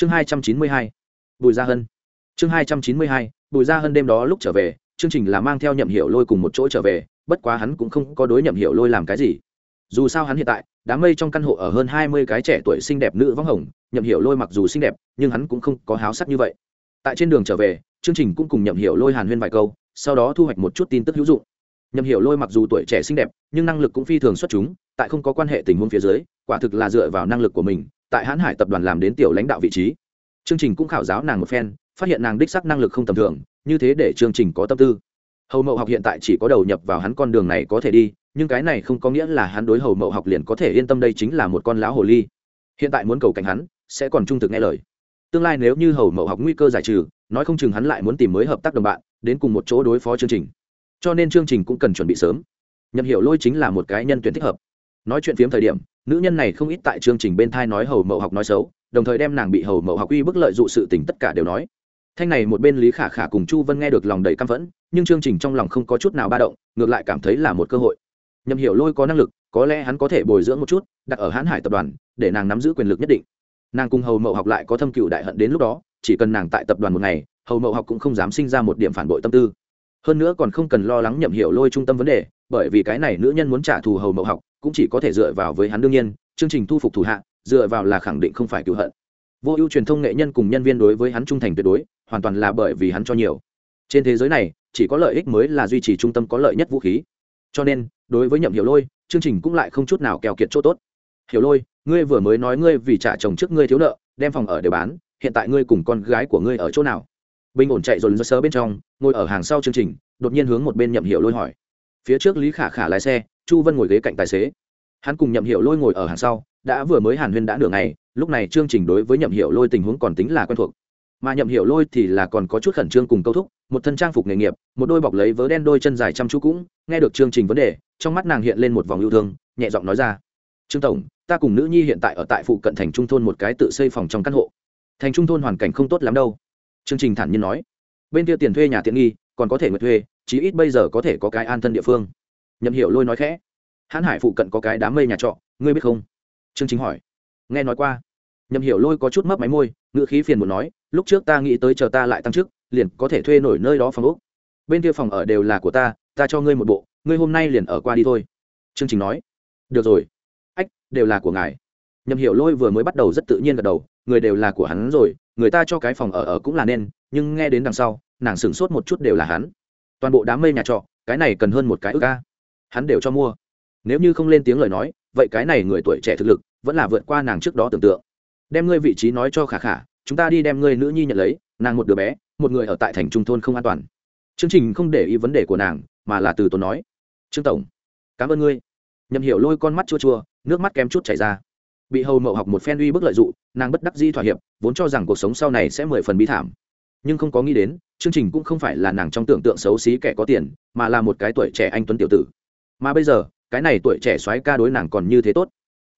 chương hai trăm chín mươi hai, bùi gia hân. Chương hai trăm chín mươi hai, bùi gia hân đêm đó lúc trở về, chương trình là mang theo nhậm hiểu lôi cùng một chỗ trở về, bất quá hắn cũng không có đối nhậm hiểu lôi làm cái gì. Dù sao hắn hiện tại, đám mây trong căn hộ ở hơn hai mươi cái trẻ tuổi xinh đẹp nữ võng hồng, nhậm hiểu lôi mặc dù xinh đẹp, nhưng hắn cũng không có háo sắc như vậy. Tại trên đường trở về, chương trình cũng cùng nhậm hiểu lôi hàn huyên vài câu, sau đó thu hoạch một chút tin tức hữu dụng. Nhậm hiểu lôi mặc dù tuổi trẻ xinh đẹp, nhưng năng lực cũng phi thường xuất chúng, tại không có quan hệ tình huống phía dưới, quả thực là dựa vào năng lực của mình tại hãn hải tập đoàn làm đến tiểu lãnh đạo vị trí. Chương trình cũng khảo giáo nàng một phen, phát hiện nàng đích sắc năng lực không tầm thường, như thế để chương trình có tâm tư. Hầu mậu học hiện tại chỉ có đầu nhập vào hắn con đường này có thể đi, nhưng cái này không có nghĩa là hắn đối hầu mậu học liền có thể yên tâm đây chính là một con lão hồ ly. Hiện tại muốn cầu cảnh hắn, sẽ còn trung thực nghe lời. Tương lai nếu như hầu mậu học nguy cơ giải trừ, nói không chừng hắn lại muốn tìm mới hợp tác đồng bạn, đến cùng một chỗ đối phó chương trình. Cho nên chương trình cũng cần chuẩn bị sớm. Nhậm hiểu lôi chính là một cái nhân tuyển thích hợp nói chuyện phiếm thời điểm, nữ nhân này không ít tại chương trình bên thai nói hầu mậu học nói xấu, đồng thời đem nàng bị hầu mậu học uy bức lợi dụ sự tình tất cả đều nói. Thanh này một bên lý khả khả cùng chu vân nghe được lòng đầy căm phẫn, nhưng chương trình trong lòng không có chút nào ba động, ngược lại cảm thấy là một cơ hội. Nhầm hiểu lôi có năng lực, có lẽ hắn có thể bồi dưỡng một chút, đặt ở hãn hải tập đoàn, để nàng nắm giữ quyền lực nhất định. Nàng cùng hầu mậu học lại có thâm cựu đại hận đến lúc đó, chỉ cần nàng tại tập đoàn một ngày, hầu mậu học cũng không dám sinh ra một điểm phản bội tâm tư. Hơn nữa còn không cần lo lắng nhậm hiểu lôi trung tâm vấn đề, bởi vì cái này nữ nhân muốn trả thù hầu mậu học cũng chỉ có thể dựa vào với hắn đương nhiên, chương trình thu phục thủ hạ, dựa vào là khẳng định không phải cựu hận. Vô ưu truyền thông nghệ nhân cùng nhân viên đối với hắn trung thành tuyệt đối, hoàn toàn là bởi vì hắn cho nhiều. Trên thế giới này, chỉ có lợi ích mới là duy trì trung tâm có lợi nhất vũ khí. Cho nên, đối với nhậm hiểu lôi, chương trình cũng lại không chút nào kèo kiệt chỗ tốt. Hiểu lôi, ngươi vừa mới nói ngươi vì trả chồng trước ngươi thiếu nợ, đem phòng ở để bán, hiện tại ngươi cùng con gái của ngươi ở chỗ nào? Bình ổn chạy dồn dơ sớ bên trong, ngồi ở hàng sau chương trình, đột nhiên hướng một bên nhậm hiểu lôi hỏi. Phía trước lý khả khả lái xe chu vân ngồi ghế cạnh tài xế. Hắn cùng nhậm hiểu lôi ngồi ở hàng sau, đã vừa mới hàn huyên đã nửa ngày, lúc này chương trình đối với nhậm hiểu lôi tình huống còn tính là quen thuộc. Mà nhậm hiểu lôi thì là còn có chút khẩn trương cùng câu thúc, một thân trang phục nghề nghiệp, một đôi bọc lấy vớ đen đôi chân dài chăm chú cũng nghe được chương trình vấn đề, trong mắt nàng hiện lên một vòng yêu thương, nhẹ giọng nói ra. Trương tổng, ta cùng nữ nhi hiện tại ở tại phụ cận thành trung thôn một cái tự xây phòng trong căn hộ. Thành trung thôn hoàn cảnh không tốt lắm đâu. Chương trình thản nhiên nói. Bên kia tiền thuê nhà tiện nghi, còn có thể nguyện thuê, chí ít bây giờ có thể có cái an thân địa phương nhậm hiểu lôi nói khẽ. Hãn hải phụ cận có cái đám mây nhà trọ, ngươi biết không? Chương Chính hỏi. Nghe nói qua. Nhậm hiểu lôi có chút mấp máy môi, ngữ khí phiền muốn nói, lúc trước ta nghĩ tới chờ ta lại tăng chức, liền có thể thuê nổi nơi đó phòng úc bên kia phòng ở đều là của ta ta cho ngươi một bộ, ngươi hôm nay liền ở qua đi thôi. Chương trình nói. Được rồi. Ách, đều là của ngài. Nhậm hiểu lôi vừa mới bắt đầu rất tự nhiên gật đầu, người đều là của hắn rồi, người ta cho cái phòng ở ở cũng là nên, nhưng nghe đến đằng sau, nàng sửng sốt một chút đều là hắn. Toàn bộ đám mây nhà trọ, cái này cần hơn một cái ước ca hắn đều cho mua. Nếu như không lên tiếng lời nói, vậy cái này người tuổi trẻ thực lực vẫn là vượt qua nàng trước đó tưởng tượng. Đem ngươi vị trí nói cho khả khả, chúng ta đi đem ngươi nữ nhi nhận lấy, nàng một đứa bé, một người ở tại thành trung thôn không an toàn. Chương trình không để ý vấn đề của nàng, mà là từ tốn nói. Trương tổng, cảm ơn ngươi. Nhầm hiểu lôi con mắt chua chua, nước mắt kém chút chảy ra. Bị hầu mậu học một phen uy bức lợi dụng, nàng bất đắc di thỏa hiệp, vốn cho rằng cuộc sống sau này sẽ mười phần bi thảm. Nhưng không có nghĩ đến, chương trình cũng không phải là nàng trong tưởng tượng xấu xí kẻ có tiền, mà là một cái tuổi trẻ anh tuấn tiểu tử mà bây giờ, cái này tuổi trẻ soái ca đối nàng còn như thế tốt.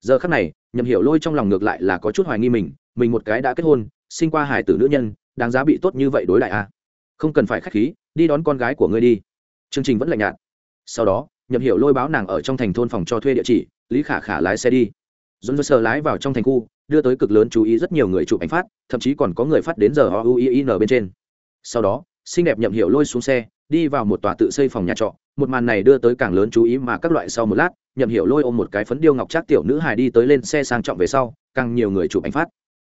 Giờ khắc này, nhậm hiểu lôi trong lòng ngược lại là có chút hoài nghi mình mình một cái đã kết hôn, sinh qua hải tử nữ nhân, đáng giá bị tốt như vậy đối lại à? không cần phải khách khí, đi đón con gái của ngươi đi. Chương trình vẫn lạnh nhạt. Sau đó, nhậm hiểu lôi báo nàng ở trong thành thôn phòng cho thuê địa chỉ, lý khả khả lái xe đi. Dồn dơ sờ lái vào trong thành khu, đưa tới cực lớn chú ý rất nhiều người chụp ảnh phát, thậm chí còn có người phát đến giờ o u i n bên trên. Sau đó, xinh đẹp nhậm hiểu lôi xuống xe đi vào một tòa tự xây phòng nhà trọ, một màn này đưa tới càng lớn chú ý mà các loại sau một lát, nhậm hiểu lôi ôm một cái phấn điêu ngọc trác tiểu nữ hài đi tới lên xe sang trọng về sau, càng nhiều người chụp ảnh phát.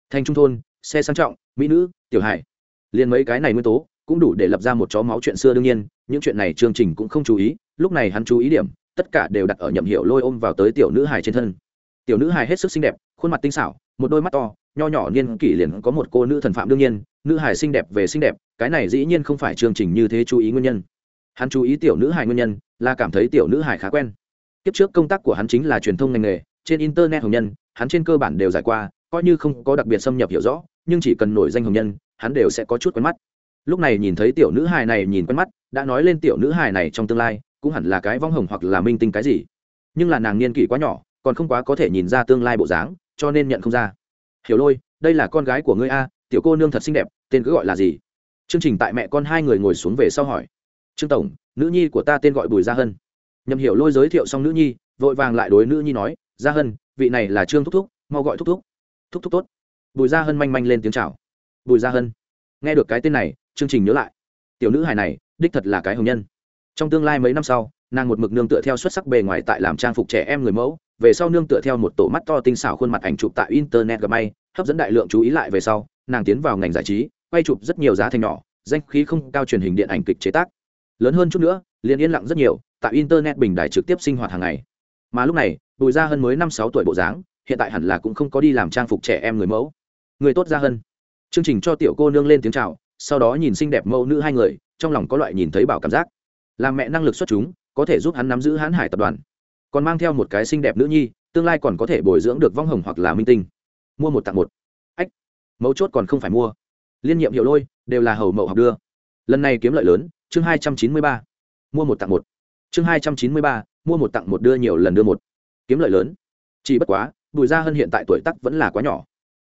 Thành trung thôn, xe sang trọng, mỹ nữ, tiểu hải liền mấy cái này nguyên tố cũng đủ để lập ra một chó máu chuyện xưa đương nhiên, những chuyện này chương trình cũng không chú ý, lúc này hắn chú ý điểm, tất cả đều đặt ở nhậm hiệu lôi ôm vào tới tiểu nữ hài trên thân tiểu nữ hài hết sức xinh đẹp, khuôn mặt tinh xảo, một đôi mắt to, nho nhỏ niên kỷ liền có một cô nữ thần phạm đương nhiên, nữ hài xinh đẹp về xinh đẹp, cái này dĩ nhiên không phải chương trình như thế chú ý nguyên nhân. Hắn chú ý tiểu nữ hài nguyên nhân, là cảm thấy tiểu nữ hài khá quen. Kiếp trước công tác của hắn chính là truyền thông ngành nghề, trên internet hồng nhân, hắn trên cơ bản đều giải qua, coi như không có đặc biệt xâm nhập hiểu rõ, nhưng chỉ cần nổi danh hồng nhân, hắn đều sẽ có chút quen mắt. Lúc này nhìn thấy tiểu nữ hài này nhìn quen mắt, đã nói lên tiểu nữ hài này trong tương lai, cũng hẳn là cái vong hồng hoặc là minh tinh cái gì. Nhưng là nàng niên kỷ quá nhỏ còn không quá có thể nhìn ra tương lai bộ dáng, cho nên nhận không ra. Hiểu lôi, đây là con gái của ngươi a, tiểu cô nương thật xinh đẹp, tên cứ gọi là gì? Chương trình tại mẹ con hai người ngồi xuống về sau hỏi. Trương tổng, nữ nhi của ta tên gọi bùi gia hân. Nhầm hiểu lôi giới thiệu xong nữ nhi, vội vàng lại đối nữ nhi nói, gia hân, vị này là trương thúc thúc, mau gọi thúc thúc. Thúc thúc tốt. Bùi gia hân manh manh lên tiếng chào. Bùi gia hân, nghe được cái tên này, chương trình nhớ lại. Tiểu nữ hài này, đích thật là cái hồng nhân. Trong tương lai mấy năm sau, nàng một mực nương tựa theo xuất sắc bề ngoài tại làm trang phục trẻ em người mẫu về sau nương tựa theo một tổ mắt to tinh xảo khuôn mặt ảnh chụp tại internet gặp may, hấp dẫn đại lượng chú ý lại về sau, nàng tiến vào ngành giải trí, quay chụp rất nhiều giá thành nhỏ, danh khí không cao truyền hình điện ảnh kịch chế tác. Lớn hơn chút nữa, liền yên lặng rất nhiều, tại internet bình đài trực tiếp sinh hoạt hàng ngày. Mà lúc này, bùi gia hân mới năm sáu tuổi bộ dáng, hiện tại hẳn là cũng không có đi làm trang phục trẻ em người mẫu. Người tốt gia hân. Chương trình cho tiểu cô nương lên tiếng chào, sau đó nhìn xinh đẹp mẫu nữ hai người, trong lòng có loại nhìn thấy bảo cảm giác. Làm mẹ năng lực xuất chúng, có thể giúp hắn nắm giữ hãn hải tập đoàn còn mang theo một cái xinh đẹp nữ nhi, tương lai còn có thể bồi dưỡng được vong hồng hoặc là minh tinh. Mua một tặng một. Ách, mấu chốt còn không phải mua. Liên nhiệm hiệu lôi, đều là hầu mậu học đưa. Lần này kiếm lợi lớn, chương hai trăm chín mươi ba. Mua một tặng một. Chương hai trăm chín mươi ba, mua một tặng một đưa nhiều lần đưa một. Kiếm lợi lớn. Chỉ bất quá, bùi gia hân hiện tại tuổi tắc vẫn là quá nhỏ.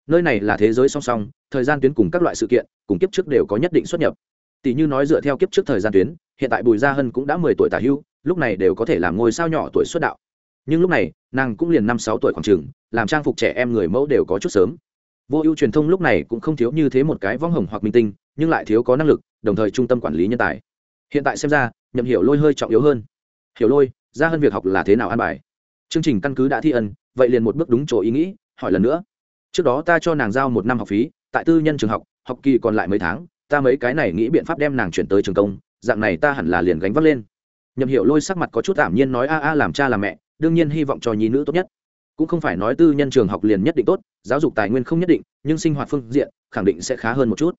Nơi này là thế giới song song, thời gian tuyến cùng các loại sự kiện, cùng kiếp trước đều có nhất định xuất nhập tỷ như nói dựa theo kiếp trước thời gian tuyến, hiện tại bùi gia hân cũng đã mười tuổi tả hưu, lúc này đều có thể làm ngôi sao nhỏ tuổi xuất đạo. Nhưng lúc này, nàng cũng liền năm sáu tuổi khoảng trường làm trang phục trẻ em người mẫu đều có chút sớm. Vô ưu truyền thông lúc này cũng không thiếu như thế một cái võng hồng hoặc minh tinh, nhưng lại thiếu có năng lực, đồng thời trung tâm quản lý nhân tài. Hiện tại xem ra, nhậm hiểu lôi hơi trọng yếu hơn. Hiểu lôi ra hơn việc học là thế nào an bài? Chương trình căn cứ đã thi ân vậy liền một bước đúng chỗ ý nghĩ, hỏi lần nữa. Trước đó ta cho nàng giao một năm học phí, tại tư nhân trường học học kỳ còn lại mấy tháng ta mấy cái này nghĩ biện pháp đem nàng chuyển tới trường công, dạng này ta hẳn là liền gánh vác lên. Nhậm hiệu lôi sắc mặt có chút tạm nhiên nói, a a, làm cha làm mẹ, đương nhiên hy vọng cho nhi nữ tốt nhất. Cũng không phải nói tư nhân trường học liền nhất định tốt, giáo dục tài nguyên không nhất định, nhưng sinh hoạt phương diện, khẳng định sẽ khá hơn một chút.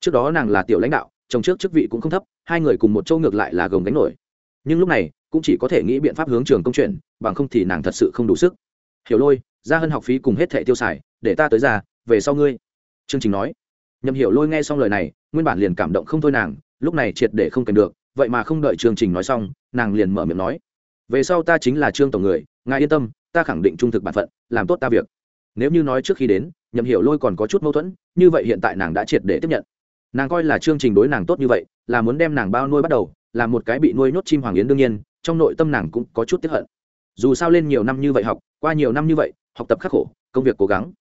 Trước đó nàng là tiểu lãnh đạo, chồng trước chức vị cũng không thấp, hai người cùng một châu ngược lại là gồng gánh nổi. Nhưng lúc này, cũng chỉ có thể nghĩ biện pháp hướng trường công chuyển, bằng không thì nàng thật sự không đủ sức. Hiểu lôi, ra hơn học phí cùng hết thẻ tiêu xài, để ta tới già về sau ngươi. Chương trình nói. Nhậm hiểu lôi nghe xong lời này nguyên bản liền cảm động không thôi nàng, lúc này triệt để không kèm được, vậy mà không đợi chương trình nói xong, nàng liền mở miệng nói, về sau ta chính là trương tổng người, ngài yên tâm, ta khẳng định trung thực bản phận, làm tốt ta việc. Nếu như nói trước khi đến, nhậm hiểu lôi còn có chút mâu thuẫn, như vậy hiện tại nàng đã triệt để tiếp nhận. Nàng coi là chương trình đối nàng tốt như vậy, là muốn đem nàng bao nuôi bắt đầu, là một cái bị nuôi nhốt chim hoàng yến đương nhiên, trong nội tâm nàng cũng có chút tiếp hận. Dù sao lên nhiều năm như vậy học, qua nhiều năm như vậy, học tập khắc khổ, công việc cố gắng,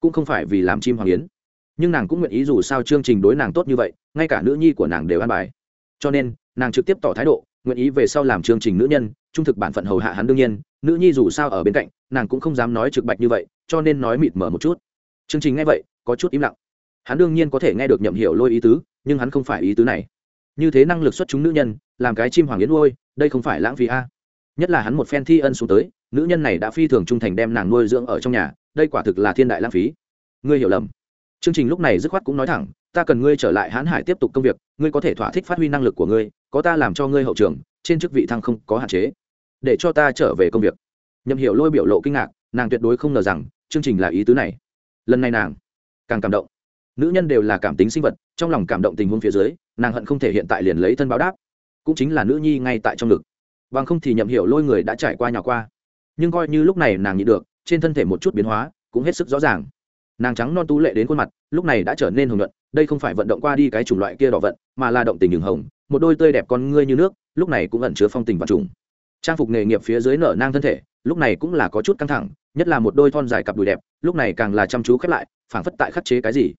cũng không phải vì làm chim hoàng yến nhưng nàng cũng nguyện ý dù sao chương trình đối nàng tốt như vậy, ngay cả nữ nhi của nàng đều an bài. Cho nên, nàng trực tiếp tỏ thái độ, nguyện ý về sau làm chương trình nữ nhân, trung thực bản phận hầu hạ hắn đương nhiên, nữ nhi dù sao ở bên cạnh, nàng cũng không dám nói trực bạch như vậy, cho nên nói mịt mở một chút. Chương trình nghe vậy, có chút im lặng. Hắn đương nhiên có thể nghe được nhậm hiểu lôi ý tứ, nhưng hắn không phải ý tứ này. Như thế năng lực xuất chúng nữ nhân, làm cái chim hoàng yến nuôi, đây không phải lãng phí a. Nhất là hắn một phen thi ân xuống tới, nữ nhân này đã phi thường trung thành đem nàng nuôi dưỡng ở trong nhà, đây quả thực là thiên đại lãng phí. Ngươi hiểu lầm chương trình lúc này dứt khoát cũng nói thẳng, ta cần ngươi trở lại hãn hải tiếp tục công việc, ngươi có thể thỏa thích phát huy năng lực của ngươi, có ta làm cho ngươi hậu trường, trên chức vị thăng không có hạn chế. Để cho ta trở về công việc. Nhậm hiểu lôi biểu lộ kinh ngạc, nàng tuyệt đối không ngờ rằng, chương trình là ý tứ này. Lần này nàng càng cảm động. Nữ nhân đều là cảm tính sinh vật, trong lòng cảm động tình huống phía dưới, nàng hận không thể hiện tại liền lấy thân báo đáp. Cũng chính là nữ nhi ngay tại trong ngực. Bằng không thì nhậm hiểu lôi người đã trải qua nhỏ qua. Nhưng coi như lúc này nàng nhịn được, trên thân thể một chút biến hóa, cũng hết sức rõ ràng nàng trắng non tú lệ đến khuôn mặt, lúc này đã trở nên hồng nhuận, đây không phải vận động qua đi cái chủng loại kia đỏ vận, mà là động tình đường hồng, một đôi tươi đẹp con ngươi như nước, lúc này cũng ẩn chứa phong tình và trùng. Trang phục nghề nghiệp phía dưới nở nang thân thể, lúc này cũng là có chút căng thẳng, nhất là một đôi thon dài cặp đùi đẹp, lúc này càng là chăm chú khép lại, phảng phất tại khắc chế cái gì.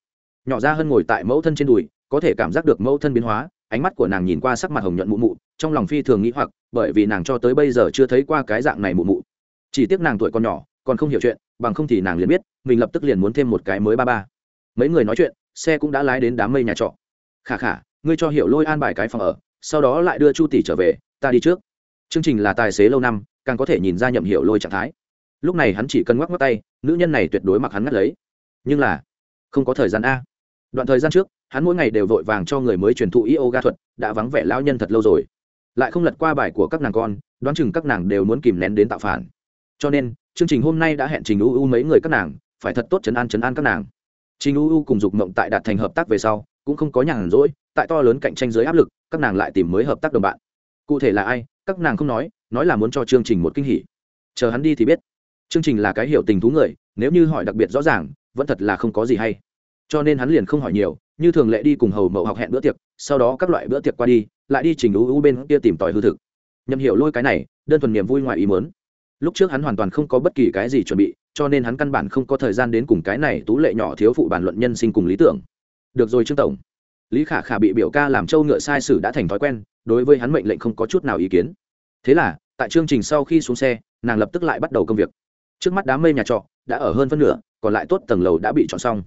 Nhỏ ra hơn ngồi tại mẫu thân trên đùi, có thể cảm giác được mẫu thân biến hóa, ánh mắt của nàng nhìn qua sắc mặt hồng nhuận mụ mụ, trong lòng phi thường nghĩ hoặc, bởi vì nàng cho tới bây giờ chưa thấy qua cái dạng này mụ mụ. Chỉ tiếc nàng tuổi còn nhỏ, còn không hiểu chuyện bằng không thì nàng liền biết, mình lập tức liền muốn thêm một cái mới ba ba. Mấy người nói chuyện, xe cũng đã lái đến đám mây nhà trọ. Khả khả, ngươi cho hiểu lôi an bài cái phòng ở, sau đó lại đưa chu tỷ trở về, ta đi trước. Chương trình là tài xế lâu năm, càng có thể nhìn ra nhậm hiểu lôi trạng thái. Lúc này hắn chỉ cần ngoắc ngoắc tay, nữ nhân này tuyệt đối mặc hắn ngắt lấy. Nhưng là, không có thời gian a. Đoạn thời gian trước, hắn mỗi ngày đều vội vàng cho người mới truyền thụ yoga thuật, đã vắng vẻ lão nhân thật lâu rồi. Lại không lật qua bài của các nàng con, đoán chừng các nàng đều muốn kìm nén đến tạo phản. Cho nên chương trình hôm nay đã hẹn trình u u mấy người các nàng, phải thật tốt chấn an chấn an các nàng. Trình u u cùng dục mộng tại đạt thành hợp tác về sau, cũng không có nhàn rỗi, tại to lớn cạnh tranh giới áp lực, các nàng lại tìm mới hợp tác đồng bạn. Cụ thể là ai, các nàng không nói nói là muốn cho chương trình một kinh hỉ. Chờ hắn đi thì biết. Chương trình là cái hiểu tình thú người, nếu như hỏi đặc biệt rõ ràng, vẫn thật là không có gì hay. Cho nên hắn liền không hỏi nhiều, như thường lệ đi cùng hầu mậu học hẹn bữa tiệc, sau đó các loại bữa tiệc qua đi, lại đi trình u u bên kia tìm tòi hư thực. Nhầm hiểu lôi cái này, đơn thuần niềm vui ngoài ý muốn lúc trước hắn hoàn toàn không có bất kỳ cái gì chuẩn bị, cho nên hắn căn bản không có thời gian đến cùng cái này tú lệ nhỏ thiếu phụ bàn luận nhân sinh cùng lý tưởng. Được rồi trương tổng. Lý khả khả bị biểu ca làm trâu ngựa sai sử đã thành thói quen, đối với hắn mệnh lệnh không có chút nào ý kiến. Thế là, tại chương trình sau khi xuống xe, nàng lập tức lại bắt đầu công việc. Trước mắt đám mây nhà trọ đã ở hơn phân nửa, còn lại tốt tầng lầu đã bị chọn xong.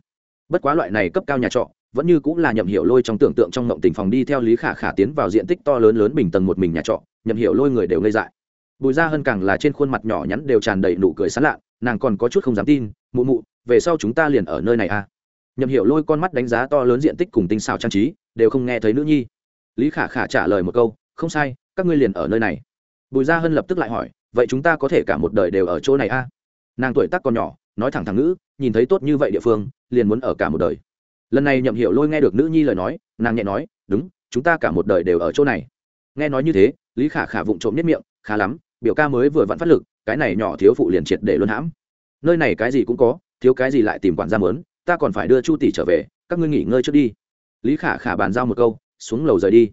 Bất quá loại này cấp cao nhà trọ vẫn như cũng là nhậm hiệu lôi trong tưởng tượng trong ngộng tình phòng đi theo lý khả khả tiến vào diện tích to lớn lớn bình tầng một mình nhà trọ, nhậm hiệu lôi người đều ngây dại bùi Gia Hân càng là trên khuôn mặt nhỏ nhắn đều tràn đầy nụ cười sán lạ nàng còn có chút không dám tin mụ mụ về sau chúng ta liền ở nơi này à? Nhậm Hiểu lôi con mắt đánh giá to lớn diện tích cùng tinh xào trang trí đều không nghe thấy nữ nhi. Lý khả khả trả lời một câu không sai các ngươi liền ở nơi này. Bùi gia hân lập tức lại hỏi vậy chúng ta có thể cả một đời đều ở chỗ này à? nàng tuổi tác còn nhỏ nói thẳng thẳng nữ, nhìn thấy tốt như vậy địa phương liền muốn ở cả một đời. Lần này nhậm Hiểu lôi nghe được nữ nhi lời nói nàng nhẹ nói đúng chúng ta cả một đời đều ở chỗ này. Nghe nói như thế lý khả khả vụng trộm nhất miệng khá lắm biểu ca mới vừa vặn phát lực, cái này nhỏ thiếu phụ liền triệt để luân hãm. Nơi này cái gì cũng có, thiếu cái gì lại tìm quản gia mớn, ta còn phải đưa chu tỷ trở về, các ngươi nghỉ ngơi trước đi. Lý khả khả bàn giao một câu, xuống lầu rời đi.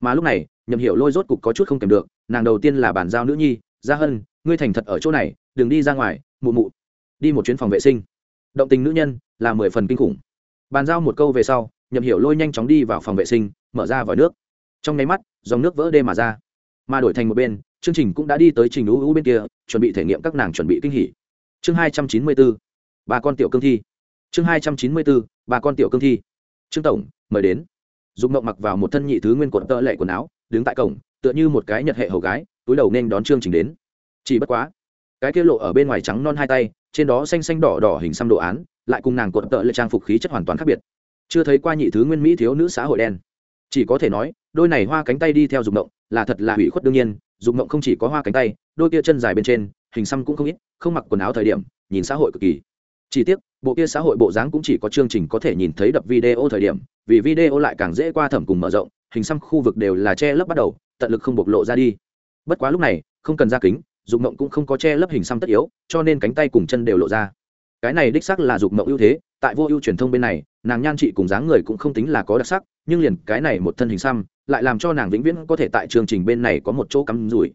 Mà lúc này, nhậm hiểu lôi rốt cục có chút không kèm được, nàng đầu tiên là bàn giao nữ nhi, gia hân, ngươi thành thật ở chỗ này, đừng đi ra ngoài, mụ mụ. Đi một chuyến phòng vệ sinh. Động tình nữ nhân là mười phần kinh khủng. Bàn giao một câu về sau, nhậm hiểu lôi nhanh chóng đi vào phòng vệ sinh, mở ra vòi nước. Trong nháy mắt, dòng nước vỡ đê mà ra. Mà đổi thành một bên chương trình cũng đã đi tới trình ưu ưu bên kia, chuẩn bị thể nghiệm các nàng chuẩn bị kinh hỉ. Chương hai trăm chín mươi bốn ba con tiểu cương thi. Chương hai trăm chín mươi bốn ba con tiểu cương thi. Trương tổng, mời đến. Dùng mộng mặc vào một thân nhị thứ nguyên quần tơ lệ quần áo, đứng tại cổng, tựa như một cái nhật hệ hầu gái, túi đầu nên đón chương trình đến. Chỉ bất quá, cái kia lộ ở bên ngoài trắng non hai tay, trên đó xanh xanh đỏ đỏ hình xăm đồ án, lại cùng nàng cuộn tợ lệ trang phục khí chất hoàn toàn khác biệt. Chưa thấy qua nhị thứ nguyên mỹ thiếu nữ xã hội đen. Chỉ có thể nói, đôi này hoa cánh tay đi theo dục động là thật là hủy khuất đương nhiên, dục mộng không chỉ có hoa cánh tay, đôi kia chân dài bên trên, hình xăm cũng không ít, không mặc quần áo thời điểm, nhìn xã hội cực kỳ. Chỉ tiếc, bộ kia xã hội bộ dáng cũng chỉ có chương trình có thể nhìn thấy đập video thời điểm, vì video lại càng dễ qua thẩm cùng mở rộng, hình xăm khu vực đều là che lấp bắt đầu, tận lực không bộc lộ ra đi. Bất quá lúc này, không cần ra kính, dục mộng cũng không có che lấp hình xăm tất yếu, cho nên cánh tay cùng chân đều lộ ra cái này đích sắc là dục mộng ưu thế tại vô ưu truyền thông bên này nàng nhan trị cùng dáng người cũng không tính là có đặc sắc nhưng liền cái này một thân hình xăm lại làm cho nàng vĩnh viễn có thể tại chương trình bên này có một chỗ cắm rủi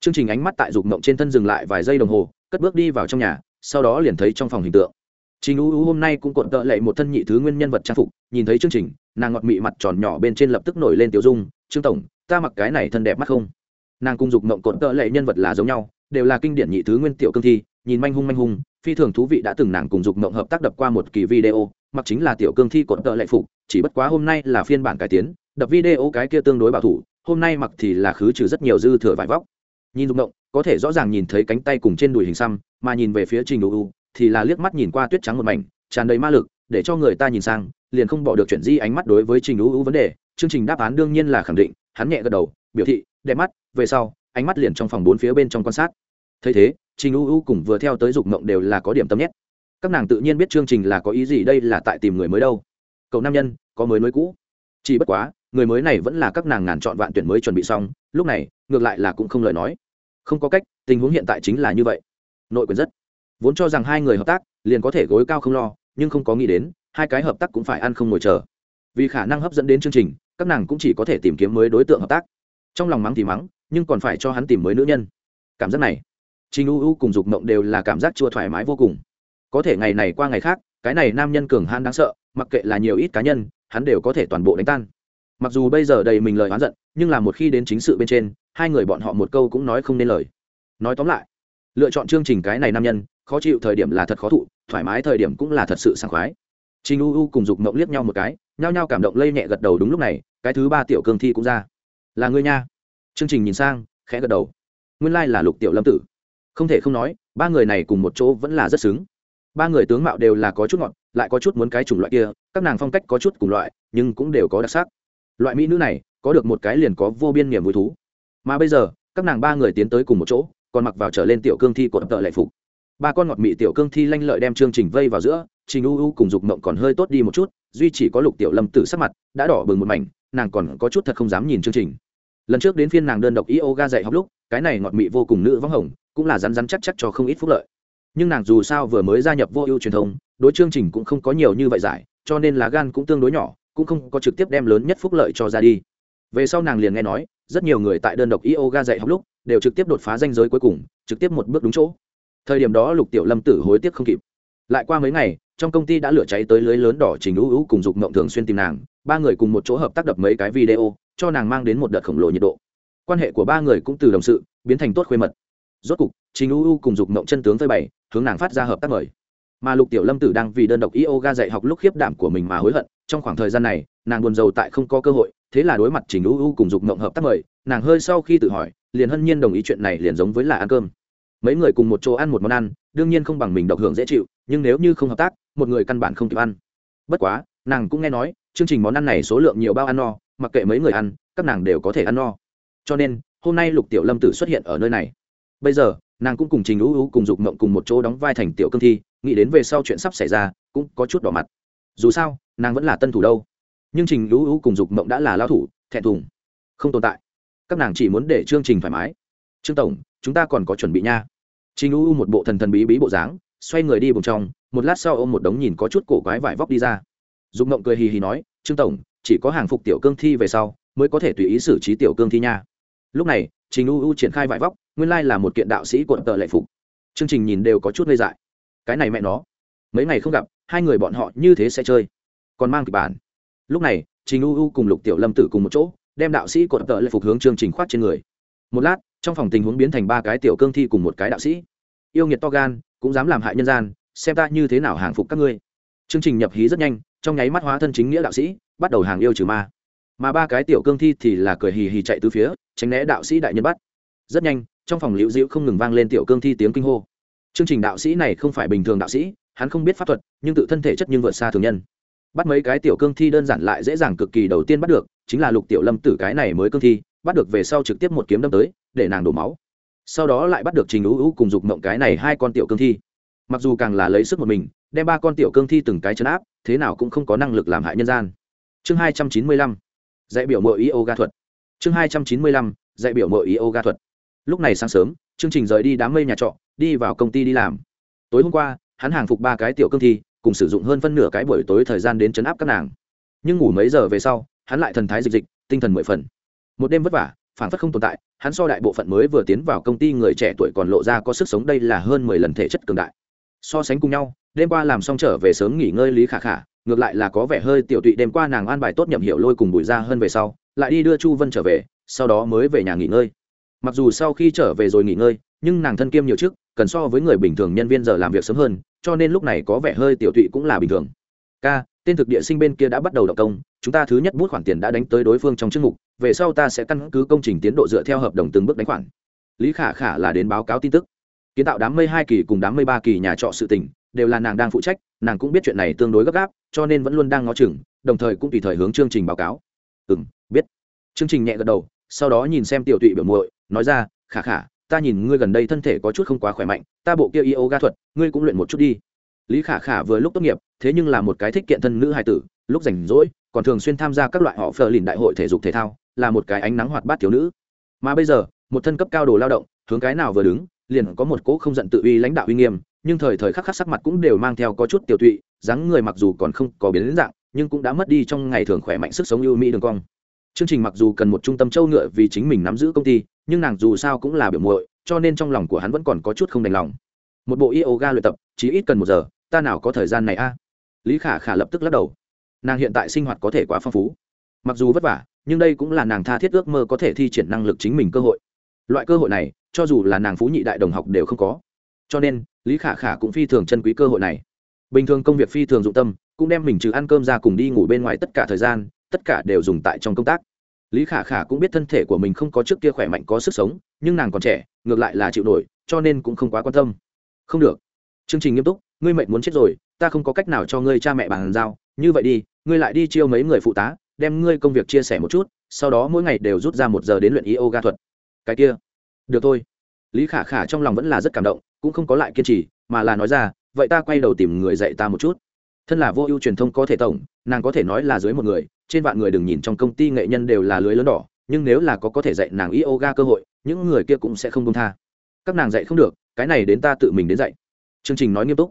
chương trình ánh mắt tại dục mộng trên thân dừng lại vài giây đồng hồ cất bước đi vào trong nhà sau đó liền thấy trong phòng hình tượng Trình U U hôm nay cũng cuộn tợ lệ một thân nhị thứ nguyên nhân vật trang phục, nhìn thấy chương trình, nàng ngọt mị mặt tròn nhỏ bên trên lập tức nổi lên tiểu dung, "Trương tổng, ta mặc cái này thân đẹp mắt không?" Nàng cung dục mộng cuộn tợ lệ nhân vật là giống nhau, đều là kinh điển nhị thứ nguyên tiểu cương thi, nhìn manh hung manh hung, phi thường thú vị đã từng nàng cùng dục mộng hợp tác đập qua một kỳ video, mặc chính là tiểu cương thi cột tợ lệ phục, chỉ bất quá hôm nay là phiên bản cải tiến, đập video cái kia tương đối bảo thủ, hôm nay mặc thì là khứ trừ rất nhiều dư thừa vải vóc. Nhìn dục mộng, có thể rõ ràng nhìn thấy cánh tay cùng trên đùi hình xăm, mà nhìn về phía Trình U U, thì là liếc mắt nhìn qua tuyết trắng một mảnh tràn đầy ma lực để cho người ta nhìn sang liền không bỏ được chuyện di ánh mắt đối với trình ưu vấn đề chương trình đáp án đương nhiên là khẳng định hắn nhẹ gật đầu biểu thị đẹp mắt về sau ánh mắt liền trong phòng bốn phía bên trong quan sát thấy thế trình u u cùng vừa theo tới dục mộng đều là có điểm tâm nhất các nàng tự nhiên biết chương trình là có ý gì, đây là tại tìm người mới đâu. Cậu nam nhân, có mới mới cũ. Chỉ bất quá, người mới này vẫn là các nàng ngàn chọn vạn tuyển mới chuẩn bị xong, lúc này, ngược lại là cũng không lời nói. Không có cách, tình huống hiện tại chính là như vậy. Nội quyền rất. Vốn cho rằng hai người hợp tác, liền có thể gối cao không lo, nhưng không có nghĩ đến, hai cái hợp tác cũng phải ăn không ngồi chờ. Vì khả năng hấp dẫn đến chương trình, các nàng cũng chỉ có thể tìm kiếm mới đối tượng hợp tác. Trong lòng mắng thì mắng, nhưng còn phải cho hắn tìm mới nữ nhân. Cảm giác này trình u u cùng dục mộng đều là cảm giác chua thoải mái vô cùng có thể ngày này qua ngày khác cái này nam nhân cường han đáng sợ mặc kệ là nhiều ít cá nhân hắn đều có thể toàn bộ đánh tan mặc dù bây giờ đầy mình lời oán giận nhưng là một khi đến chính sự bên trên hai người bọn họ một câu cũng nói không nên lời nói tóm lại lựa chọn chương trình cái này nam nhân khó chịu thời điểm là thật khó thụ thoải mái thời điểm cũng là thật sự sảng khoái Trình U U cùng Dục Mộng liếc nhau một cái, nhao nhao cảm động lây nhẹ gật đầu đúng lúc này, cái thứ ba tiểu cương thi cũng ra. Là ngươi nha. Chương trình nhìn sang, khẽ gật đầu. Nguyên lai là Lục Tiểu Lâm tử. Không thể không nói, ba người này cùng một chỗ vẫn là rất xứng. Ba người tướng mạo đều là có chút ngọt, lại có chút muốn cái chủng loại kia, các nàng phong cách có chút cùng loại, nhưng cũng đều có đặc sắc. Loại mỹ nữ này, có được một cái liền có vô biên niềm vui thú. Mà bây giờ, các nàng ba người tiến tới cùng một chỗ, còn mặc vào trở lên tiểu cương thi của tợ lệ phục ba con ngọt mị tiểu cương thi lanh lợi đem chương trình vây vào giữa trình u u cùng dục mộng còn hơi tốt đi một chút duy chỉ có lục tiểu lâm tử sắc mặt đã đỏ bừng một mảnh nàng còn có chút thật không dám nhìn chương trình lần trước đến phiên nàng đơn độc yoga dạy học lúc cái này ngọt mị vô cùng nữ vắng hồng cũng là rắn rắn chắc chắc cho không ít phúc lợi. Nhưng nàng dù sao vừa mới gia nhập vô ưu truyền thông, đối chương trình cũng không có nhiều như vậy giải, cho nên lá gan cũng tương đối nhỏ, cũng không có trực tiếp đem lớn nhất phúc lợi cho ra đi. Về sau nàng liền nghe nói, rất nhiều người tại đơn độc yoga dạy học lúc, đều trực tiếp đột phá danh giới cuối cùng, trực tiếp một bước đúng chỗ. Thời điểm đó lục tiểu lâm tử hối tiếc không kịp. Lại qua mấy ngày, trong công ty đã lửa cháy tới lưới lớn đỏ trình ưu ưu cùng dục mộng thường xuyên tìm nàng, ba người cùng một chỗ hợp tác đập mấy cái video, cho nàng mang đến một đợt khổng lồ nhiệt độ. Quan hệ của ba người cũng từ đồng sự, biến thành tốt khuê mật rốt cục, trình U U cùng dục mộng chân tướng phơi bày, hướng nàng phát ra hợp tác mời. Mà lục tiểu lâm tử đang vì đơn độc yoga dạy học lúc khiếp đảm của mình mà hối hận, trong khoảng thời gian này, nàng buồn rầu tại không có cơ hội, thế là đối mặt trình U U cùng dục mộng hợp tác mời, nàng hơi sau khi tự hỏi, liền hân nhiên đồng ý chuyện này liền giống với là ăn cơm. Mấy người cùng một chỗ ăn một món ăn, đương nhiên không bằng mình độc hưởng dễ chịu, nhưng nếu như không hợp tác, một người căn bản không kịp ăn. Bất quá, nàng cũng nghe nói, chương trình món ăn này số lượng nhiều bao ăn no, mặc kệ mấy người ăn, các nàng đều có thể ăn no. Cho nên, hôm nay lục tiểu lâm tử xuất hiện ở nơi này bây giờ, nàng cũng cùng trình ưu ưu cùng dục mộng cùng một chỗ đóng vai thành tiểu cương thi, nghĩ đến về sau chuyện sắp xảy ra, cũng có chút đỏ mặt. Dù sao, nàng vẫn là tân thủ đâu. Nhưng trình ưu ưu cùng dục mộng đã là lao thủ, thẹn thùng, không tồn tại. Các nàng chỉ muốn để chương trình thoải mái. Trương tổng, chúng ta còn có chuẩn bị nha. Trình ưu ưu một bộ thần thần bí bí bộ dáng, xoay người đi bùng trong một lát sau ôm một đống nhìn có chút cổ quái vải vóc đi ra. Dục mộng cười hì hì nói, trương tổng, chỉ có hàng phục tiểu cương thi về sau, mới có thể tùy ý xử trí tiểu cương thi nha lúc này, trình u u triển khai vải vóc, nguyên lai là một kiện đạo sĩ cuộn tờ lệ phục. Chương trình nhìn đều có chút ngây dại. Cái này mẹ nó. Mấy ngày không gặp, hai người bọn họ như thế sẽ chơi. Còn mang kịch bản. Lúc này, trình u u cùng lục tiểu lâm tử cùng một chỗ, đem đạo sĩ cuộn tờ lệ phục hướng chương trình khoát trên người. Một lát, trong phòng tình huống biến thành ba cái tiểu cương thi cùng một cái đạo sĩ. Yêu nghiệt to gan, cũng dám làm hại nhân gian, xem ta như thế nào hàng phục các ngươi. Chương trình nhập hí rất nhanh, trong nháy mắt hóa thân chính nghĩa đạo sĩ, bắt đầu hàng yêu trừ ma mà ba cái tiểu cương thi thì là cười hì hì chạy từ phía, tránh né đạo sĩ đại nhân bắt. Rất nhanh, trong phòng liễu diễu không ngừng vang lên tiểu cương thi tiếng kinh hô. Chương trình đạo sĩ này không phải bình thường đạo sĩ, hắn không biết pháp thuật, nhưng tự thân thể chất nhưng vượt xa thường nhân. Bắt mấy cái tiểu cương thi đơn giản lại dễ dàng cực kỳ đầu tiên bắt được, chính là lục tiểu lâm tử cái này mới cương thi, bắt được về sau trực tiếp một kiếm đâm tới, để nàng đổ máu. Sau đó lại bắt được trình ú ú cùng dục mộng cái này hai con tiểu cương thi. Mặc dù càng là lấy sức một mình, đem ba con tiểu cương thi từng cái chấn áp, thế nào cũng không có năng lực làm hại nhân gian. Chương hai trăm chín mươi lăm dạy biểu mội yoga thuật. Chương hai trăm chín mươi lăm, dạy biểu mội yoga thuật. Lúc này sáng sớm, chương trình rời đi đám mây nhà trọ, đi vào công ty đi làm. Tối hôm qua, hắn hàng phục ba cái tiểu cương thi, cùng sử dụng hơn phân nửa cái buổi tối thời gian đến chấn áp các nàng. Nhưng ngủ mấy giờ về sau, hắn lại thần thái dịch dịch, tinh thần mười phần. Một đêm vất vả phản phất không tồn tại, hắn so đại bộ phận mới vừa tiến vào công ty người trẻ tuổi còn lộ ra có sức sống đây là hơn mười lần thể chất cường đại. So sánh cùng nhau, đêm qua làm xong trở về sớm nghỉ ngơi lý khả khả ngược lại là có vẻ hơi tiểu tụy đêm qua nàng an bài tốt nhậm hiểu lôi cùng bùi ra hơn về sau, lại đi đưa chu vân trở về, sau đó mới về nhà nghỉ ngơi. Mặc dù sau khi trở về rồi nghỉ ngơi, nhưng nàng thân kiêm nhiều chức, cần so với người bình thường nhân viên giờ làm việc sớm hơn, cho nên lúc này có vẻ hơi tiểu tụy cũng là bình thường. K tên thực địa sinh bên kia đã bắt đầu động công, chúng ta thứ nhất bút khoản tiền đã đánh tới đối phương trong chức mục, về sau ta sẽ căn cứ công trình tiến độ dựa theo hợp đồng từng bước đánh khoản. Lý khả khả là đến báo cáo tin tức. Kiến tạo đám mây hai kỳ cùng đám mây ba kỳ nhà trọ sự tỉnh đều là nàng đang phụ trách, nàng cũng biết chuyện này tương đối gấp gáp, cho nên vẫn luôn đang ngó chừng, đồng thời cũng tùy thời hướng chương trình báo cáo. Ừ m biết. Chương trình nhẹ gật đầu, sau đó nhìn xem tiểu tụy biểu muội, nói ra, khả khả, ta nhìn ngươi gần đây thân thể có chút không quá khỏe mạnh, ta bộ kia yoga thuật, ngươi cũng luyện một chút đi. Lý khả khả vừa lúc tốt nghiệp, thế nhưng là một cái thích kiện thân nữ hài tử, lúc rảnh rỗi, còn thường xuyên tham gia các loại họ phờ lìn đại hội thể dục thể thao, là một cái ánh nắng hoạt bát thiếu nữ. Mà bây giờ, một thân cấp cao đồ lao động, hướng cái nào vừa đứng, liền có một cỗ không giận tự uy lãnh đạo uy nghiêm nhưng thời thời khắc khắc sắc mặt cũng đều mang theo có chút tiểu tụy, dáng người mặc dù còn không có biến dạng, nhưng cũng đã mất đi trong ngày thường khỏe mạnh sức sống ưu mỹ đường cong. Chương trình mặc dù cần một trung tâm châu ngựa vì chính mình nắm giữ công ty, nhưng nàng dù sao cũng là biểu muội, cho nên trong lòng của hắn vẫn còn có chút không đành lòng. Một bộ yoga luyện tập, chỉ ít cần một giờ, ta nào có thời gian này a? Lý khả khả lập tức lắc đầu. Nàng hiện tại sinh hoạt có thể quá phong phú. Mặc dù vất vả, nhưng đây cũng là nàng tha thiết ước mơ có thể thi triển năng lực chính mình cơ hội. Loại cơ hội này, cho dù là nàng phú nhị đại đồng học đều không có cho nên, lý khả khả cũng phi thường chân quý cơ hội này. Bình thường công việc phi thường dụng tâm, cũng đem mình trừ ăn cơm ra cùng đi ngủ bên ngoài tất cả thời gian, tất cả đều dùng tại trong công tác. Lý khả khả cũng biết thân thể của mình không có trước kia khỏe mạnh, có sức sống, nhưng nàng còn trẻ, ngược lại là chịu nổi, cho nên cũng không quá quan tâm. Không được. Chương trình nghiêm túc, ngươi mệnh muốn chết rồi, ta không có cách nào cho ngươi cha mẹ bàn giao. Như vậy đi, ngươi lại đi chiêu mấy người phụ tá, đem ngươi công việc chia sẻ một chút, sau đó mỗi ngày đều rút ra một giờ đến luyện yoga thuật. Cái kia. Được thôi. Lý khả khả trong lòng vẫn là rất cảm động cũng không có lại kiên trì, mà là nói ra, vậy ta quay đầu tìm người dạy ta một chút. Thân là vô ưu truyền thông có thể tổng, nàng có thể nói là dưới một người, trên vạn người đừng nhìn trong công ty nghệ nhân đều là lưới lớn đỏ, nhưng nếu là có có thể dạy nàng yoga cơ hội, những người kia cũng sẽ không công tha. Các nàng dạy không được, cái này đến ta tự mình đến dạy. Chương trình nói nghiêm túc.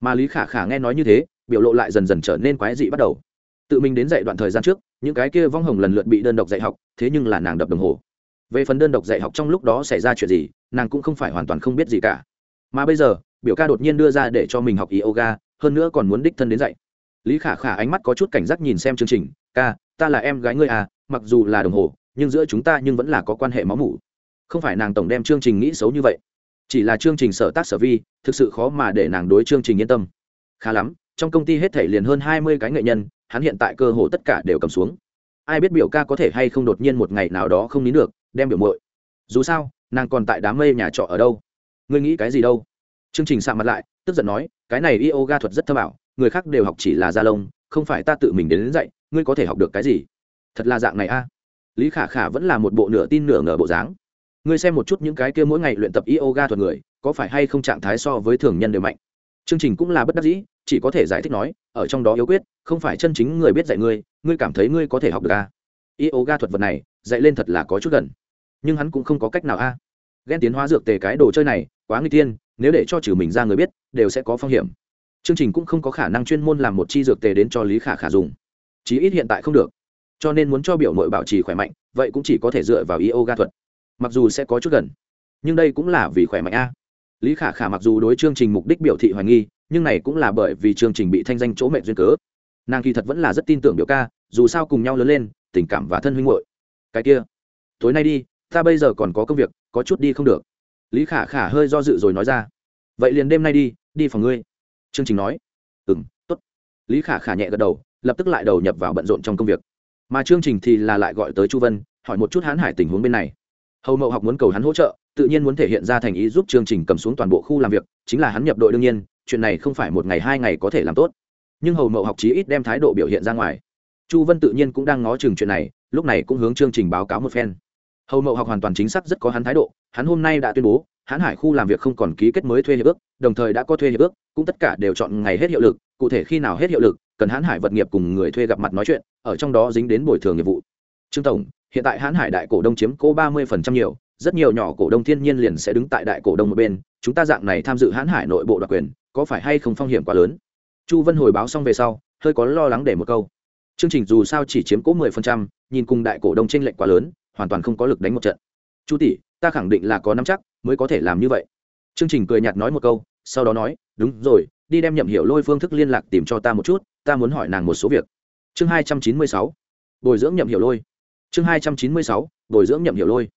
Mà lý khả khả nghe nói như thế, biểu lộ lại dần dần trở nên quái dị bắt đầu. Tự mình đến dạy đoạn thời gian trước, những cái kia vong hồng lần lượt bị đơn độc dạy học, thế nhưng là nàng đập đồng hồ. Về phần đơn độc dạy học trong lúc đó xảy ra chuyện gì, nàng cũng không phải hoàn toàn không biết gì cả mà bây giờ, biểu ca đột nhiên đưa ra để cho mình học yoga, hơn nữa còn muốn đích thân đến dạy. Lý khả khả ánh mắt có chút cảnh giác nhìn xem chương trình, ca, ta là em gái ngươi à mặc dù là đồng hồ, nhưng giữa chúng ta nhưng vẫn là có quan hệ máu mủ. Không phải nàng tổng đem chương trình nghĩ xấu như vậy, chỉ là chương trình sở tác sở vi, thực sự khó mà để nàng đối chương trình yên tâm. Khá lắm, trong công ty hết thể liền hơn hai mươi cái nghệ nhân, hắn hiện tại cơ hồ tất cả đều cầm xuống. Ai biết biểu ca có thể hay không đột nhiên một ngày nào đó không nín được, đem biểu mội dù sao, nàng còn tại đám mây nhà trọ ở đâu? Ngươi nghĩ cái gì đâu? Chương trình sạ mặt lại tức giận nói cái này yoga thuật rất thơ bảo người khác đều học chỉ là da lông không phải ta tự mình đến, đến dạy ngươi có thể học được cái gì? Thật là dạng này a. Lý khả khả vẫn là một bộ nửa tin nửa ngờ bộ dáng. Ngươi xem một chút những cái kia mỗi ngày luyện tập yoga thuật người có phải hay không trạng thái so với thường nhân đều mạnh? Chương trình cũng là bất đắc dĩ chỉ có thể giải thích nói ở trong đó yếu quyết không phải chân chính người biết dạy ngươi ngươi cảm thấy ngươi có thể học được a. Yoga thuật vật này dạy lên thật là có chút gần. Nhưng hắn cũng không có cách nào a. Ghen tiến hóa dược tề cái đồ chơi này quá nguy tiên, nếu để cho trừ mình ra người biết, đều sẽ có phong hiểm. Chương trình cũng không có khả năng chuyên môn làm một chi dược tề đến cho lý khả khả dùng. Chí ít hiện tại không được. Cho nên muốn cho biểu nội bảo trì khỏe mạnh, vậy cũng chỉ có thể dựa vào yoga thuật. Mặc dù sẽ có chút gần, nhưng đây cũng là vì khỏe mạnh a. Lý khả khả mặc dù đối chương trình mục đích biểu thị hoài nghi, nhưng này cũng là bởi vì chương trình bị thanh danh chỗ mệnh duyên cớ. Nàng kỳ thật vẫn là rất tin tưởng biểu ca, dù sao cùng nhau lớn lên, tình cảm và thân huynh hội cái kia, tối nay đi, ta bây giờ còn có công việc, có chút đi không được lý khả khả hơi do dự rồi nói ra. Vậy liền đêm nay đi đi phòng ngươi. Chương trình nói. Ừ m t ố t lý khả khả nhẹ gật đầu, lập tức lại đầu nhập vào bận rộn trong công việc. Mà chương trình thì là lại gọi tới chu vân, hỏi một chút hãn hải tình huống bên này. Hầu mậu học muốn cầu hắn hỗ trợ, tự nhiên muốn thể hiện ra thành ý giúp chương trình cầm xuống toàn bộ khu làm việc, chính là hắn nhập đội đương nhiên, chuyện này không phải một ngày hai ngày có thể làm tốt. Nhưng hầu mậu học chí ít đem thái độ biểu hiện ra ngoài. Chu vân tự nhiên cũng đang ngó chừng chuyện này, lúc này cũng hướng chương trình báo cáo một phen hầu mậu học hoàn toàn chính xác rất có hắn thái độ, hắn hôm nay đã tuyên bố, hãn hải khu làm việc không còn ký kết mới thuê hiệp ước, đồng thời đã có thuê hiệp ước, cũng tất cả đều chọn ngày hết hiệu lực, cụ thể khi nào hết hiệu lực, cần hãn hải vật nghiệp cùng người thuê gặp mặt nói chuyện, ở trong đó dính đến bồi thường nghiệp vụ. Trương tổng, hiện tại hãn hải đại cổ đông chiếm cố ba mươi phần trăm nhiều, rất nhiều nhỏ cổ đông thiên nhiên liền sẽ đứng tại đại cổ đông một bên, chúng ta dạng này tham dự hãn hải nội bộ đặc quyền, có phải hay không phong hiểm quá lớn? Chu vân hồi báo xong về sau, hơi có lo lắng để một câu. Chương trình dù sao chỉ chiếm cố mười phần trăm, nhìn cùng đại cổ đông tranh lệch quá lớn hoàn toàn không có lực đánh một trận. Chu tỷ, ta khẳng định là có nắm chắc, mới có thể làm như vậy. Chương trình cười nhạt nói một câu, sau đó nói, đúng rồi, đi đem nhậm hiểu lôi phương thức liên lạc tìm cho ta một chút, ta muốn hỏi nàng một số việc. Chương hai trăm chín mươi sáu, bồi dưỡng nhậm hiểu lôi. Chương hai trăm chín mươi sáu, bồi dưỡng nhậm hiểu lôi.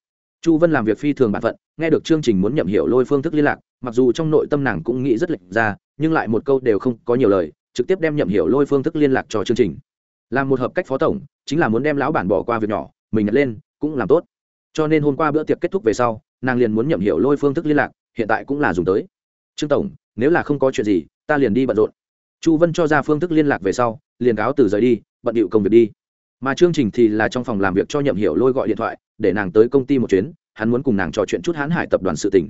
Chu vân làm việc phi thường bản phận, nghe được chương trình muốn nhậm hiểu lôi phương thức liên lạc, mặc dù trong nội tâm nàng cũng nghĩ rất lệch ra, nhưng lại một câu đều không có nhiều lời, trực tiếp đem nhậm hiểu lôi phương thức liên lạc cho chương trình. Làm một hợp cách phó tổng, chính là muốn đem lão bản bỏ qua việc nhỏ, mình nhặt lên cũng làm tốt. Cho nên hôm qua bữa tiệc kết thúc về sau, nàng liền muốn nhậm hiểu lôi phương thức liên lạc, hiện tại cũng là dùng tới. Trương tổng, nếu là không có chuyện gì, ta liền đi bận rộn. Chu vân cho ra phương thức liên lạc về sau, liền cáo từ rời đi, bận điệu công việc đi. Mà chương trình thì là trong phòng làm việc cho nhậm hiểu lôi gọi điện thoại, để nàng tới công ty một chuyến, hắn muốn cùng nàng trò chuyện chút hãn hải tập đoàn sự tỉnh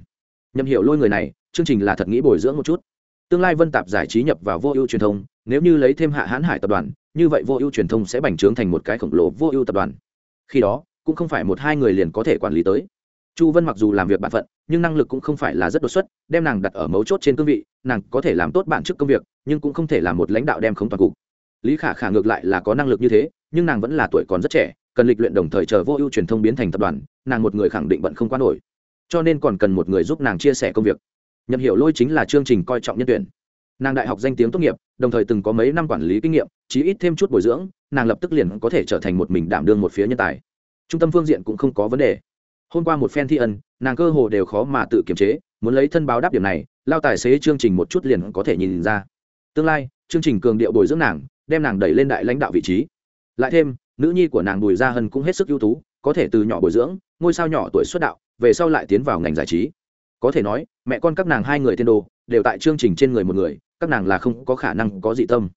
nhậm hiểu lôi người này, chương trình là thật nghĩ bồi dưỡng một chút. Tương lai vân tạp giải trí nhập vào vô ưu truyền thông, nếu như lấy thêm hạ hãn hải tập đoàn, như vậy vô ưu truyền thông sẽ bành trướng thành một cái khổng lồ vô ưu tập đoàn. Khi đó cũng không phải một hai người liền có thể quản lý tới. Chu vân mặc dù làm việc b ả n phận, nhưng năng lực cũng không phải là rất đột xuất, đem nàng đặt ở mấu chốt trên cương vị, nàng có thể làm tốt bản chức công việc, nhưng cũng không thể là một lãnh đạo đem không toàn cục. Lý khả khả ngược lại là có năng lực như thế, nhưng nàng vẫn là tuổi còn rất trẻ, cần lịch luyện đồng thời chờ vô ưu truyền thông biến thành tập đoàn, nàng một người khẳng định bận không quá nổi. Cho nên còn cần một người giúp nàng chia sẻ công việc. Nhậm hiểu lôi chính là chương trình coi trọng nhân tuyển. Nàng đại học danh tiếng tốt nghiệp, đồng thời từng có mấy năm quản lý kinh nghiệm, chí ít thêm chút bồi dưỡng, nàng lập tức liền có thể trở thành một mình đảm đương một phía nhân tài trung tâm phương diện cũng không có vấn đề. Hôm qua một phen thi ân, nàng cơ hồ đều khó mà tự kiềm chế, muốn lấy thân báo đáp điểm này, lao tài xế chương trình một chút liền có thể nhìn ra. Tương lai, chương trình cường điệu bồi dưỡng nàng, đem nàng đẩy lên đại lãnh đạo vị trí. Lại thêm, nữ nhi của nàng bùi gia hân cũng hết sức ưu tú, có thể từ nhỏ bồi dưỡng, ngôi sao nhỏ tuổi xuất đạo, về sau lại tiến vào ngành giải trí. Có thể nói, mẹ con các nàng hai người tiên đồ, đều tại chương trình trên người một người, các nàng là không có khả năng có dị tâm.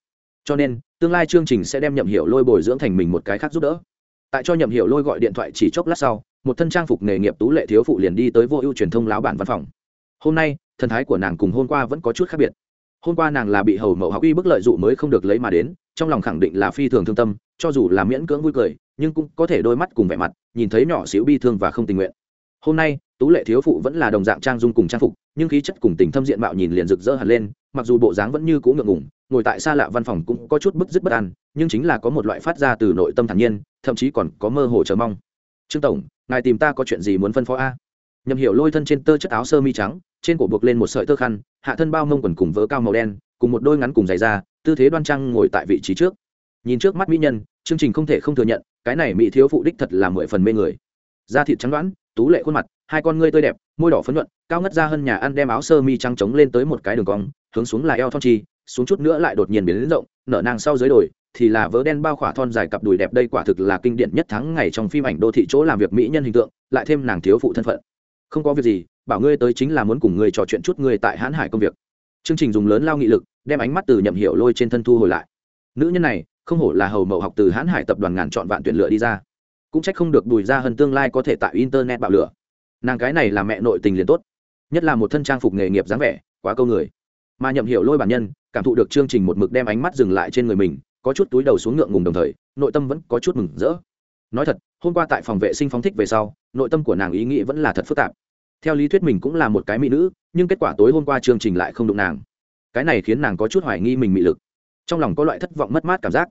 Cho nên, tương lai chương trình sẽ đem nhậm hiểu lôi bồi dưỡng thành mình một cái khác giúp đỡ tại cho nhậm hiểu lôi gọi điện thoại chỉ chốc lát sau, một thân trang phục nghề nghiệp tú lệ thiếu phụ liền đi tới vô ưu truyền thông lão bản văn phòng. Hôm nay, thần thái của nàng cùng hôm qua vẫn có chút khác biệt. Hôm qua nàng là bị hầu mậu học uy bức lợi dụ mới không được lấy mà đến, trong lòng khẳng định là phi thường thương tâm, cho dù là miễn cưỡng vui cười, nhưng cũng có thể đôi mắt cùng vẻ mặt, nhìn thấy nhỏ xíu bi thương và không tình nguyện. Hôm nay, tú lệ thiếu phụ vẫn là đồng dạng trang dung cùng trang phục, nhưng khí chất cùng tình thâm diện mạo nhìn liền rực rỡ hẳn lên, mặc dù bộ dáng vẫn như cũ ngượng ngùng, ngồi tại xa lạ văn phòng cũng có chút bức dứt bất an, nhưng chính là có một loại phát ra từ nội tâm thản nhiên thậm chí còn có mơ hồ chờ mong. Trương tổng, ngài tìm ta có chuyện gì muốn phân phó a? Nhậm hiểu lôi thân trên tơ chất áo sơ mi trắng, trên cổ buộc lên một sợi tơ khăn, hạ thân bao mông quần cùng vớ cao màu đen, cùng một đôi ngắn cùng giày da, tư thế đoan trang ngồi tại vị trí trước. Nhìn trước mắt mỹ nhân, chương trình không thể không thừa nhận, cái này mỹ thiếu phụ đích thật là mười phần mê người. Da thịt trắng đoán, tú lệ khuôn mặt, hai con ngươi tươi đẹp, môi đỏ phấn nhuận cao ngất ra hơn nhà ăn đem áo sơ mi trắng trống lên tới một cái đường cong, hướng xuống là eo thon chi, xuống chút nữa lại đột nhiên biến đến rộng, nở nàng sau dưới đồi thì là vớ đen bao khỏa thon dài cặp đùi đẹp đây quả thực là kinh điển nhất tháng ngày trong phim ảnh đô thị chỗ làm việc mỹ nhân hình tượng, lại thêm nàng thiếu phụ thân phận. Không có việc gì, bảo ngươi tới chính là muốn cùng ngươi trò chuyện chút ngươi tại hãn hải công việc. Chương trình dùng lớn lao nghị lực, đem ánh mắt từ nhậm hiểu lôi trên thân thu hồi lại. Nữ nhân này, không hổ là hầu mậu học từ hãn hải tập đoàn ngàn chọn vạn tuyển lựa đi ra. Cũng trách không được đùi ra hơn tương lai có thể tại internet bạo lửa. Nàng cái này là mẹ nội tình liền tốt. Nhất là một thân trang phục nghề nghiệp dáng vẻ, quá câu người. Mà nhậm hiểu lôi bản nhân, cảm thụ được chương trình một mực đem ánh mắt dừng lại trên người mình có chút túi đầu xuống ngượng ngùng đồng thời, nội tâm vẫn có chút mừng rỡ. Nói thật, hôm qua tại phòng vệ sinh phóng thích về sau, nội tâm của nàng ý nghĩ vẫn là thật phức tạp. Theo lý thuyết mình cũng là một cái mỹ nữ, nhưng kết quả tối hôm qua chương trình lại không đụng nàng. Cái này khiến nàng có chút hoài nghi mình mị lực. Trong lòng có loại thất vọng mất mát cảm giác.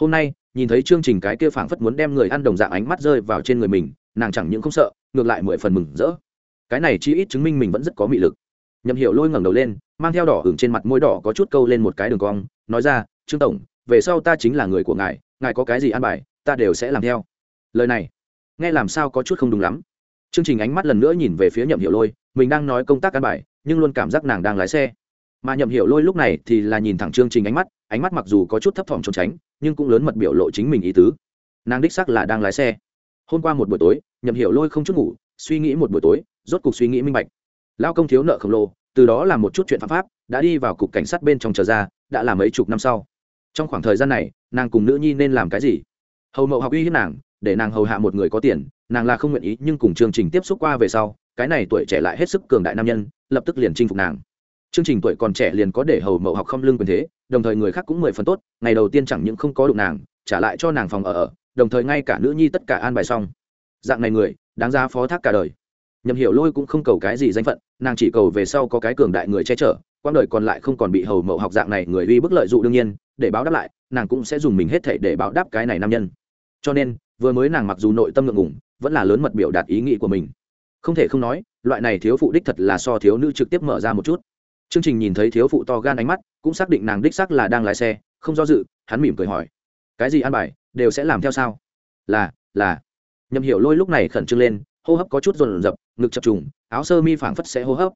Hôm nay, nhìn thấy chương trình cái kia phảng phất muốn đem người ăn đồng dạng ánh mắt rơi vào trên người mình, nàng chẳng những không sợ, ngược lại mười phần mừng rỡ. Cái này chi ít chứng minh mình vẫn rất có mị lực. Nhậm hiệu lôi ngẩng đầu lên, mang theo đỏ hưởng trên mặt môi đỏ có chút câu lên một cái đường cong, nói ra, trương tổng về sau ta chính là người của ngài ngài có cái gì ăn bài, ta đều sẽ làm theo. Lời này, nghe làm sao có chút không đúng lắm. Chương trình ánh mắt lần nữa nhìn về phía nhậm Hiểu lôi, mình đang nói công tác ăn bài, nhưng luôn cảm giác nàng đang lái xe. Mà nhậm Hiểu lôi lúc này thì là nhìn thẳng chương trình ánh mắt ánh mắt mặc dù có chút thấp thỏm trốn tránh, nhưng cũng lớn mật biểu lộ chính mình ý tứ. Nàng đích sắc là đang lái xe. Hôm qua một buổi tối, nhậm Hiểu lôi không chút ngủ, suy nghĩ một buổi tối, rốt cuộc suy nghĩ minh bạch. Lao công thiếu nợ khổng lồ, từ đó là một chút chuyện phạm pháp, đã đi vào cục cảnh sát bên trong chờ ra, đã là mấy chục năm sau trong khoảng thời gian này, nàng cùng nữ nhi nên làm cái gì? Hầu mậu học uy hiếp nàng, để nàng hầu hạ một người có tiền, nàng là không nguyện ý, nhưng cùng chương trình tiếp xúc qua về sau, cái này tuổi trẻ lại hết sức cường đại nam nhân, lập tức liền chinh phục nàng. Chương trình tuổi còn trẻ liền có để hầu mậu học không lương quyền thế, đồng thời người khác cũng mười phần tốt, ngày đầu tiên chẳng những không có đụng nàng, trả lại cho nàng phòng ở ở, đồng thời ngay cả nữ nhi tất cả an bài xong. Dạng này người, đáng ra phó thác cả đời. Nhậm hiểu lôi cũng không cầu cái gì danh phận, nàng chỉ cầu về sau có cái cường đại người che chở quãng đời còn lại không còn bị hầu mậu học dạng này người uy bức lợi dụ đương nhiên, để báo đáp lại, nàng cũng sẽ dùng mình hết thể để báo đáp cái này nam nhân. Cho nên, vừa mới nàng mặc dù nội tâm ngượng ngùng, vẫn là lớn mật biểu đạt ý nghĩ của mình. Không thể không nói, loại này thiếu phụ đích thật là so thiếu nữ trực tiếp mở ra một chút. Chương trình nhìn thấy thiếu phụ to gan ánh mắt, cũng xác định nàng đích xác là đang lái xe, không do dự, hắn mỉm cười hỏi, cái gì ăn bài, đều sẽ làm theo sao? Là là. Nhầm hiểu lôi lúc này khẩn trương lên, hô hấp có chút rồn rập, ngực chập trùng, áo sơ mi phảng phất sẽ hô hấp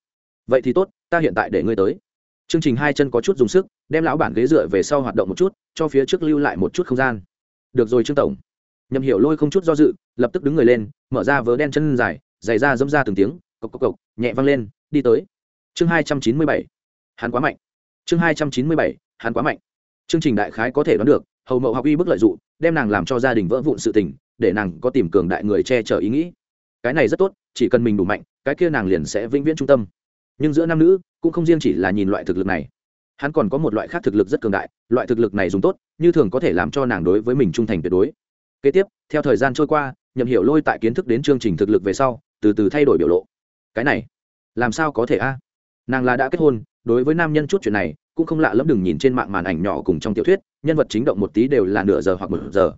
vậy thì tốt, ta hiện tại để ngươi tới. Chương trình hai chân có chút dùng sức, đem lão bản ghế dựa về sau hoạt động một chút, cho phía trước lưu lại một chút không gian. Được rồi trương tổng. Nhầm hiểu lôi không chút do dự, lập tức đứng người lên, mở ra vớ đen chân dài, giày ra dẫm ra từng tiếng, cộc cộc cộc, nhẹ văng lên, đi tới. Chương hai trăm chín mươi bảy. Hắn quá mạnh. Chương hai trăm chín mươi bảy, hắn quá mạnh. Chương trình đại khái có thể đoán được, hầu mậu học y bức lợi dụng, đem nàng làm cho gia đình vỡ vụn sự tình, để nàng có tìm cường đại người che chở ý nghĩ. Cái này rất tốt, chỉ cần mình đủ mạnh, cái kia nàng liền sẽ vĩnh viễn trung tâm nhưng giữa nam nữ cũng không riêng chỉ là nhìn loại thực lực này. Hắn còn có một loại khác thực lực rất cường đại, loại thực lực này dùng tốt, như thường có thể làm cho nàng đối với mình trung thành tuyệt đối. Kế tiếp, theo thời gian trôi qua, nhậm hiểu lôi tại kiến thức đến chương trình thực lực về sau, từ từ thay đổi biểu lộ. Cái này, làm sao có thể a? Nàng là đã kết hôn, đối với nam nhân chút chuyện này, cũng không lạ lẫm đừng nhìn trên mạng màn ảnh nhỏ cùng trong tiểu thuyết, nhân vật chính động một tí đều là nửa giờ hoặc một giờ.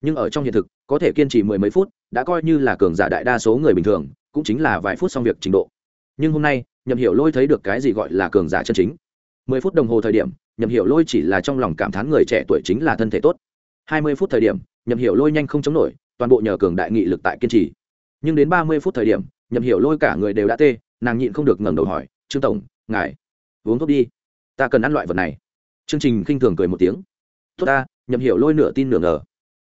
Nhưng ở trong hiện thực, có thể kiên trì mười mấy phút, đã coi như là cường giả đại đa số người bình thường, cũng chính là vài phút xong việc trình độ. Nhưng hôm nay nhậm hiểu lôi thấy được cái gì gọi là cường giả chân chính. Mười phút đồng hồ thời điểm, nhậm hiểu lôi chỉ là trong lòng cảm thán người trẻ tuổi chính là thân thể tốt. Hai mươi phút thời điểm, nhậm hiểu lôi nhanh không chống nổi, toàn bộ nhờ cường đại nghị lực tại kiên trì. Nhưng đến ba mươi phút thời điểm, nhậm hiểu lôi cả người đều đã tê, nàng nhịn không được ngẩng đầu hỏi, trương tổng, ngài, uống thuốc đi. Ta cần ăn loại vật này. Chương trình khinh thường cười một tiếng. Tốt ta, nhậm hiểu lôi nửa tin nửa ngờ.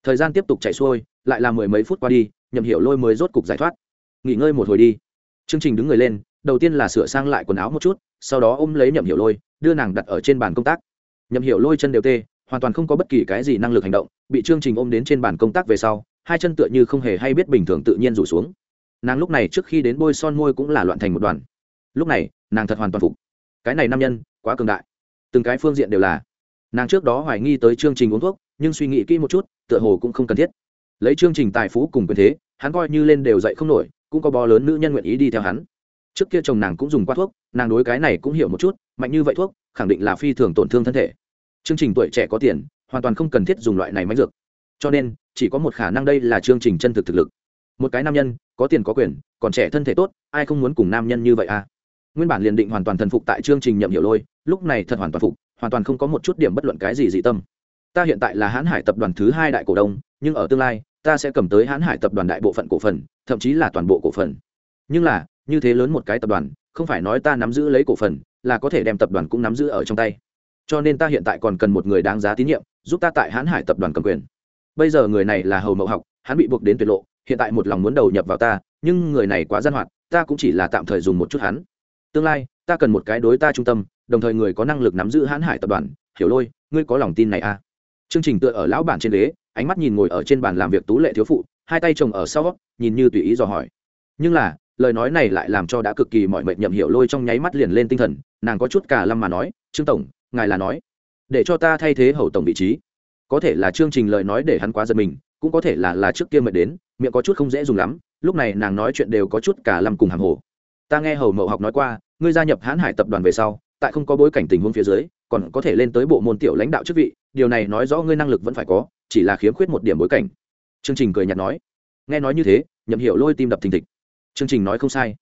Thời gian tiếp tục chạy xuôi, lại là mười mấy phút qua đi, nhậm hiểu lôi mới rốt cục giải thoát. Nghỉ ngơi một hồi đi. Chương trình đứng người lên đầu tiên là sửa sang lại quần áo một chút, sau đó ôm lấy nhậm hiểu lôi, đưa nàng đặt ở trên bàn công tác. Nhậm hiểu lôi chân đều tê, hoàn toàn không có bất kỳ cái gì năng lực hành động, bị chương trình ôm đến trên bàn công tác về sau, hai chân tựa như không hề hay biết bình thường tự nhiên rủ xuống. Nàng lúc này trước khi đến bôi son môi cũng là loạn thành một đoàn. Lúc này, nàng thật hoàn toàn phục. Cái này nam nhân, quá cường đại. Từng cái phương diện đều là. Nàng trước đó hoài nghi tới chương trình uống thuốc, nhưng suy nghĩ kỹ một chút, tựa hồ cũng không cần thiết. Lấy chương trình tài phú cùng quyền thế, hắn coi như lên đều dậy không nổi, cũng có bò lớn nữ nhân nguyện ý đi theo hắn trước kia chồng nàng cũng dùng qua thuốc, nàng đối cái này cũng hiểu một chút, mạnh như vậy thuốc, khẳng định là phi thường tổn thương thân thể. Chương trình tuổi trẻ có tiền, hoàn toàn không cần thiết dùng loại này máy dược. Cho nên, chỉ có một khả năng đây là chương trình chân thực thực lực. Một cái nam nhân, có tiền có quyền, còn trẻ thân thể tốt, ai không muốn cùng nam nhân như vậy à? Nguyên bản liền định hoàn toàn thần phục tại chương trình nhậm hiểu lôi, lúc này thật hoàn toàn phục, hoàn toàn không có một chút điểm bất luận cái gì dị tâm. Ta hiện tại là hãn hải tập đoàn thứ hai đại cổ đông, nhưng ở tương lai, ta sẽ cầm tới hãn hải tập đoàn đại bộ phận cổ phần, thậm chí là toàn bộ cổ phần. Nhưng là như thế lớn một cái tập đoàn, không phải nói ta nắm giữ lấy cổ phần, là có thể đem tập đoàn cũng nắm giữ ở trong tay. Cho nên ta hiện tại còn cần một người đáng giá tín nhiệm, giúp ta tại hãn hải tập đoàn cầm quyền. Bây giờ người này là hầu mậu học, hắn bị buộc đến tuyệt lộ, hiện tại một lòng muốn đầu nhập vào ta, nhưng người này quá gian hoạt, ta cũng chỉ là tạm thời dùng một chút hắn. Tương lai, ta cần một cái đối ta trung tâm, đồng thời người có năng lực nắm giữ hãn hải tập đoàn. Hiểu lôi, ngươi có lòng tin này à? Chương trình tựa ở lão bản trên ghế, ánh mắt nhìn ngồi ở trên bàn làm việc tú lệ thiếu phụ, hai tay chồng ở sau nhìn như tùy ý dò hỏi. Nhưng là lời nói này lại làm cho đã cực kỳ mọi mệnh nhậm hiểu lôi trong nháy mắt liền lên tinh thần, nàng có chút cả lâm mà nói, trương tổng, ngài là nói, để cho ta thay thế hầu tổng vị trí. Có thể là chương trình lời nói để hắn quá giật mình, cũng có thể là là trước kia mệt đến, miệng có chút không dễ dùng lắm. Lúc này nàng nói chuyện đều có chút cả lâm cùng hàng hồ. Ta nghe hầu mậu học nói qua, ngươi gia nhập hãn hải tập đoàn về sau, tại không có bối cảnh tình huống phía dưới, còn có thể lên tới bộ môn tiểu lãnh đạo chức vị, điều này nói rõ ngươi năng lực vẫn phải có, chỉ là khiếm khuyết một điểm bối cảnh. Chương trình cười nhạt nói. Nghe nói như thế, nhậm hiểu lôi tim đập thình thịch chương trình nói không sai.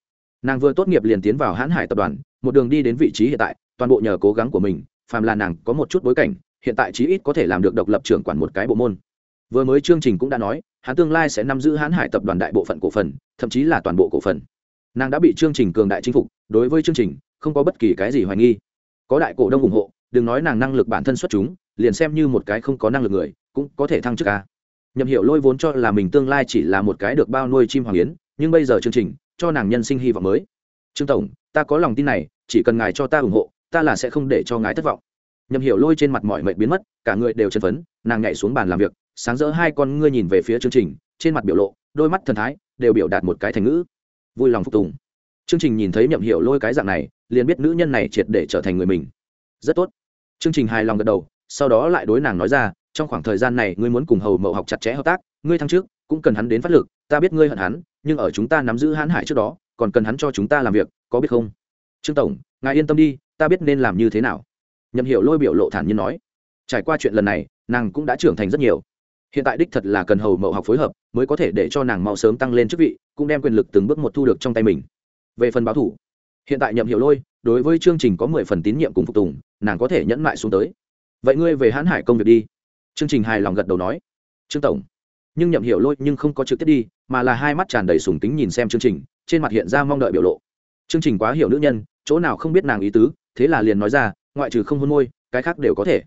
Nàng vừa tốt nghiệp liền tiến vào hãn hải tập đoàn, một đường đi đến vị trí hiện tại, toàn bộ nhờ cố gắng của mình, phàm là nàng có một chút bối cảnh, hiện tại chí ít có thể làm được độc lập trưởng quản một cái bộ môn. Vừa mới chương trình cũng đã nói, hắn tương lai sẽ nắm giữ hãn hải tập đoàn đại bộ phận cổ phần, thậm chí là toàn bộ cổ phần. Nàng đã bị chương trình cường đại chinh phục, đối với chương trình, không có bất kỳ cái gì hoài nghi. Có đại cổ đông ủng hộ, đừng nói nàng năng lực bản thân xuất chúng, liền xem như một cái không có năng lực người, cũng có thể thăng chức ca nhậm hiệu lôi vốn cho là mình tương lai chỉ là một cái được bao nuôi chim hoàng yến nhưng bây giờ chương trình cho nàng nhân sinh hy vọng mới. Trương tổng, ta có lòng tin này, chỉ cần ngài cho ta ủng hộ, ta là sẽ không để cho ngài thất vọng. Nhầm hiểu lôi trên mặt mọi mệnh biến mất, cả người đều chân phấn, nàng nhảy xuống bàn làm việc, sáng rỡ hai con ngươi nhìn về phía chương trình, trên mặt biểu lộ, đôi mắt thần thái đều biểu đạt một cái thành ngữ. Vui lòng phục tùng. Chương trình nhìn thấy nhậm hiểu lôi cái dạng này, liền biết nữ nhân này triệt để trở thành người mình. Rất tốt. Chương trình hài lòng gật đầu, sau đó lại đối nàng nói ra, trong khoảng thời gian này ngươi muốn cùng hầu mậu học chặt chẽ hợp tác, ngươi thăng trước cũng cần hắn đến phát lực, ta biết ngươi hận hắn, nhưng ở chúng ta nắm giữ hãn hải trước đó, còn cần hắn cho chúng ta làm việc, có biết không? Trương tổng, ngài yên tâm đi, ta biết nên làm như thế nào. Nhậm hiệu lôi biểu lộ thản nhiên nói. Trải qua chuyện lần này, nàng cũng đã trưởng thành rất nhiều. Hiện tại đích thật là cần hầu mậu học phối hợp, mới có thể để cho nàng mau sớm tăng lên chức vị, cũng đem quyền lực từng bước một thu được trong tay mình. Về phần báo thủ, hiện tại nhậm hiệu lôi, đối với chương trình có mười phần tín nhiệm cùng phục tùng, nàng có thể nhẫn mại xuống tới. Vậy ngươi về hãn hải công việc đi. Chương trình hài lòng gật đầu nói. Trương tổng nhưng nhậm Hiểu lôi nhưng không có trực tiếp đi, mà là hai mắt tràn đầy sùng tính nhìn xem chương trình, trên mặt hiện ra mong đợi biểu lộ. Chương trình quá hiểu nữ nhân, chỗ nào không biết nàng ý tứ, thế là liền nói ra, ngoại trừ không hôn môi, cái khác đều có thể.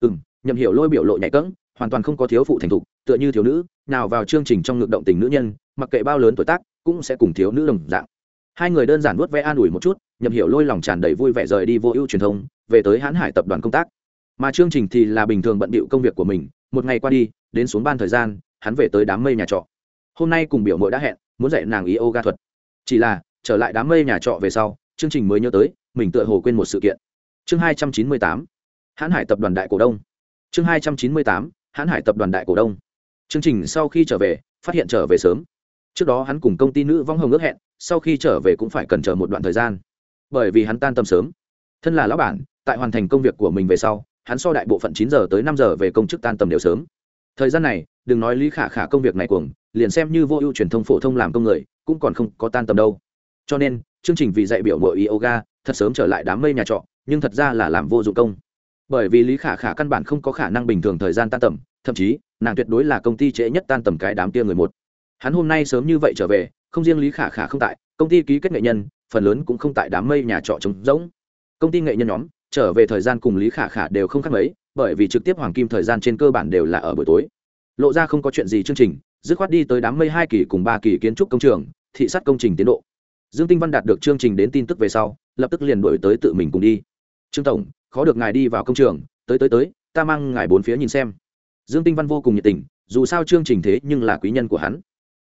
Ừ m nhậm hiểu lôi biểu lộ nhạy cẫng, hoàn toàn không có thiếu phụ thành thục, tựa như thiếu nữ, nào vào chương trình trong ngực động tình nữ nhân, mặc kệ bao lớn tuổi tác, cũng sẽ cùng thiếu nữ đồng dạng. Hai người đơn giản vuốt ve an ủi một chút, nhậm hiểu lôi lòng tràn đầy vui vẻ rời đi vô ưu truyền thông, về tới hãn hải tập đoàn công tác. Mà chương trình thì là bình thường bận bịu công việc của mình, một ngày qua đi, đến xuống ban thời gian hắn về tới đám mây nhà trọ. Hôm nay cùng biểu mội đã hẹn, muốn dạy nàng yoga thuật. Chỉ là, trở lại đám mây nhà trọ về sau, chương trình mới nhớ tới, mình tựa hồ quên một sự kiện. Chương hai trăm chín mươi tám, hãn hải tập đoàn đại cổ đông. Chương hai trăm chín mươi tám, hãn hải tập đoàn đại cổ đông. Chương trình sau khi trở về, phát hiện trở về sớm. Trước đó hắn cùng công ty nữ vong hồng ước hẹn, sau khi trở về cũng phải cần chờ một đoạn thời gian. Bởi vì hắn tan tâm sớm. Thân là lão bản, tại hoàn thành công việc của mình về sau, hắn so đại bộ phận chín giờ tới năm giờ về công chức tan tầm đều sớm thời gian này, đừng nói lý khả khả công việc này cuồng, liền xem như vô ưu truyền thông phổ thông làm công người, cũng còn không có tan tầm đâu. Cho nên, chương trình vì dạy biểu mội yoga, thật sớm trở lại đám mây nhà trọ, nhưng thật ra là làm vô dụng công. Bởi vì lý khả khả căn bản không có khả năng bình thường thời gian tan tầm, thậm chí, nàng tuyệt đối là công ty trễ nhất tan tầm cái đám tia người một. Hắn hôm nay sớm như vậy trở về, không riêng lý khả khả không tại, công ty ký kết nghệ nhân, phần lớn cũng không tại đám mây nhà trọ trống rỗng. Công ty nghệ nhân nhóm, trở về thời gian cùng lý khả khả đều không khác mấy bởi vì trực tiếp hoàng kim thời gian trên cơ bản đều là ở buổi tối. Lộ ra không có chuyện gì chương trình, dứt khoát đi tới đám mây hai kỳ cùng ba kỳ kiến trúc công trường, thị sát công trình tiến độ. Dương tinh văn đạt được chương trình đến tin tức về sau, lập tức liền đổi tới tự mình cùng đi. Trương tổng, khó được ngài đi vào công trường, tới tới tới, ta mang ngài bốn phía nhìn xem. Dương tinh văn vô cùng nhiệt tình, dù sao chương trình thế nhưng là quý nhân của hắn.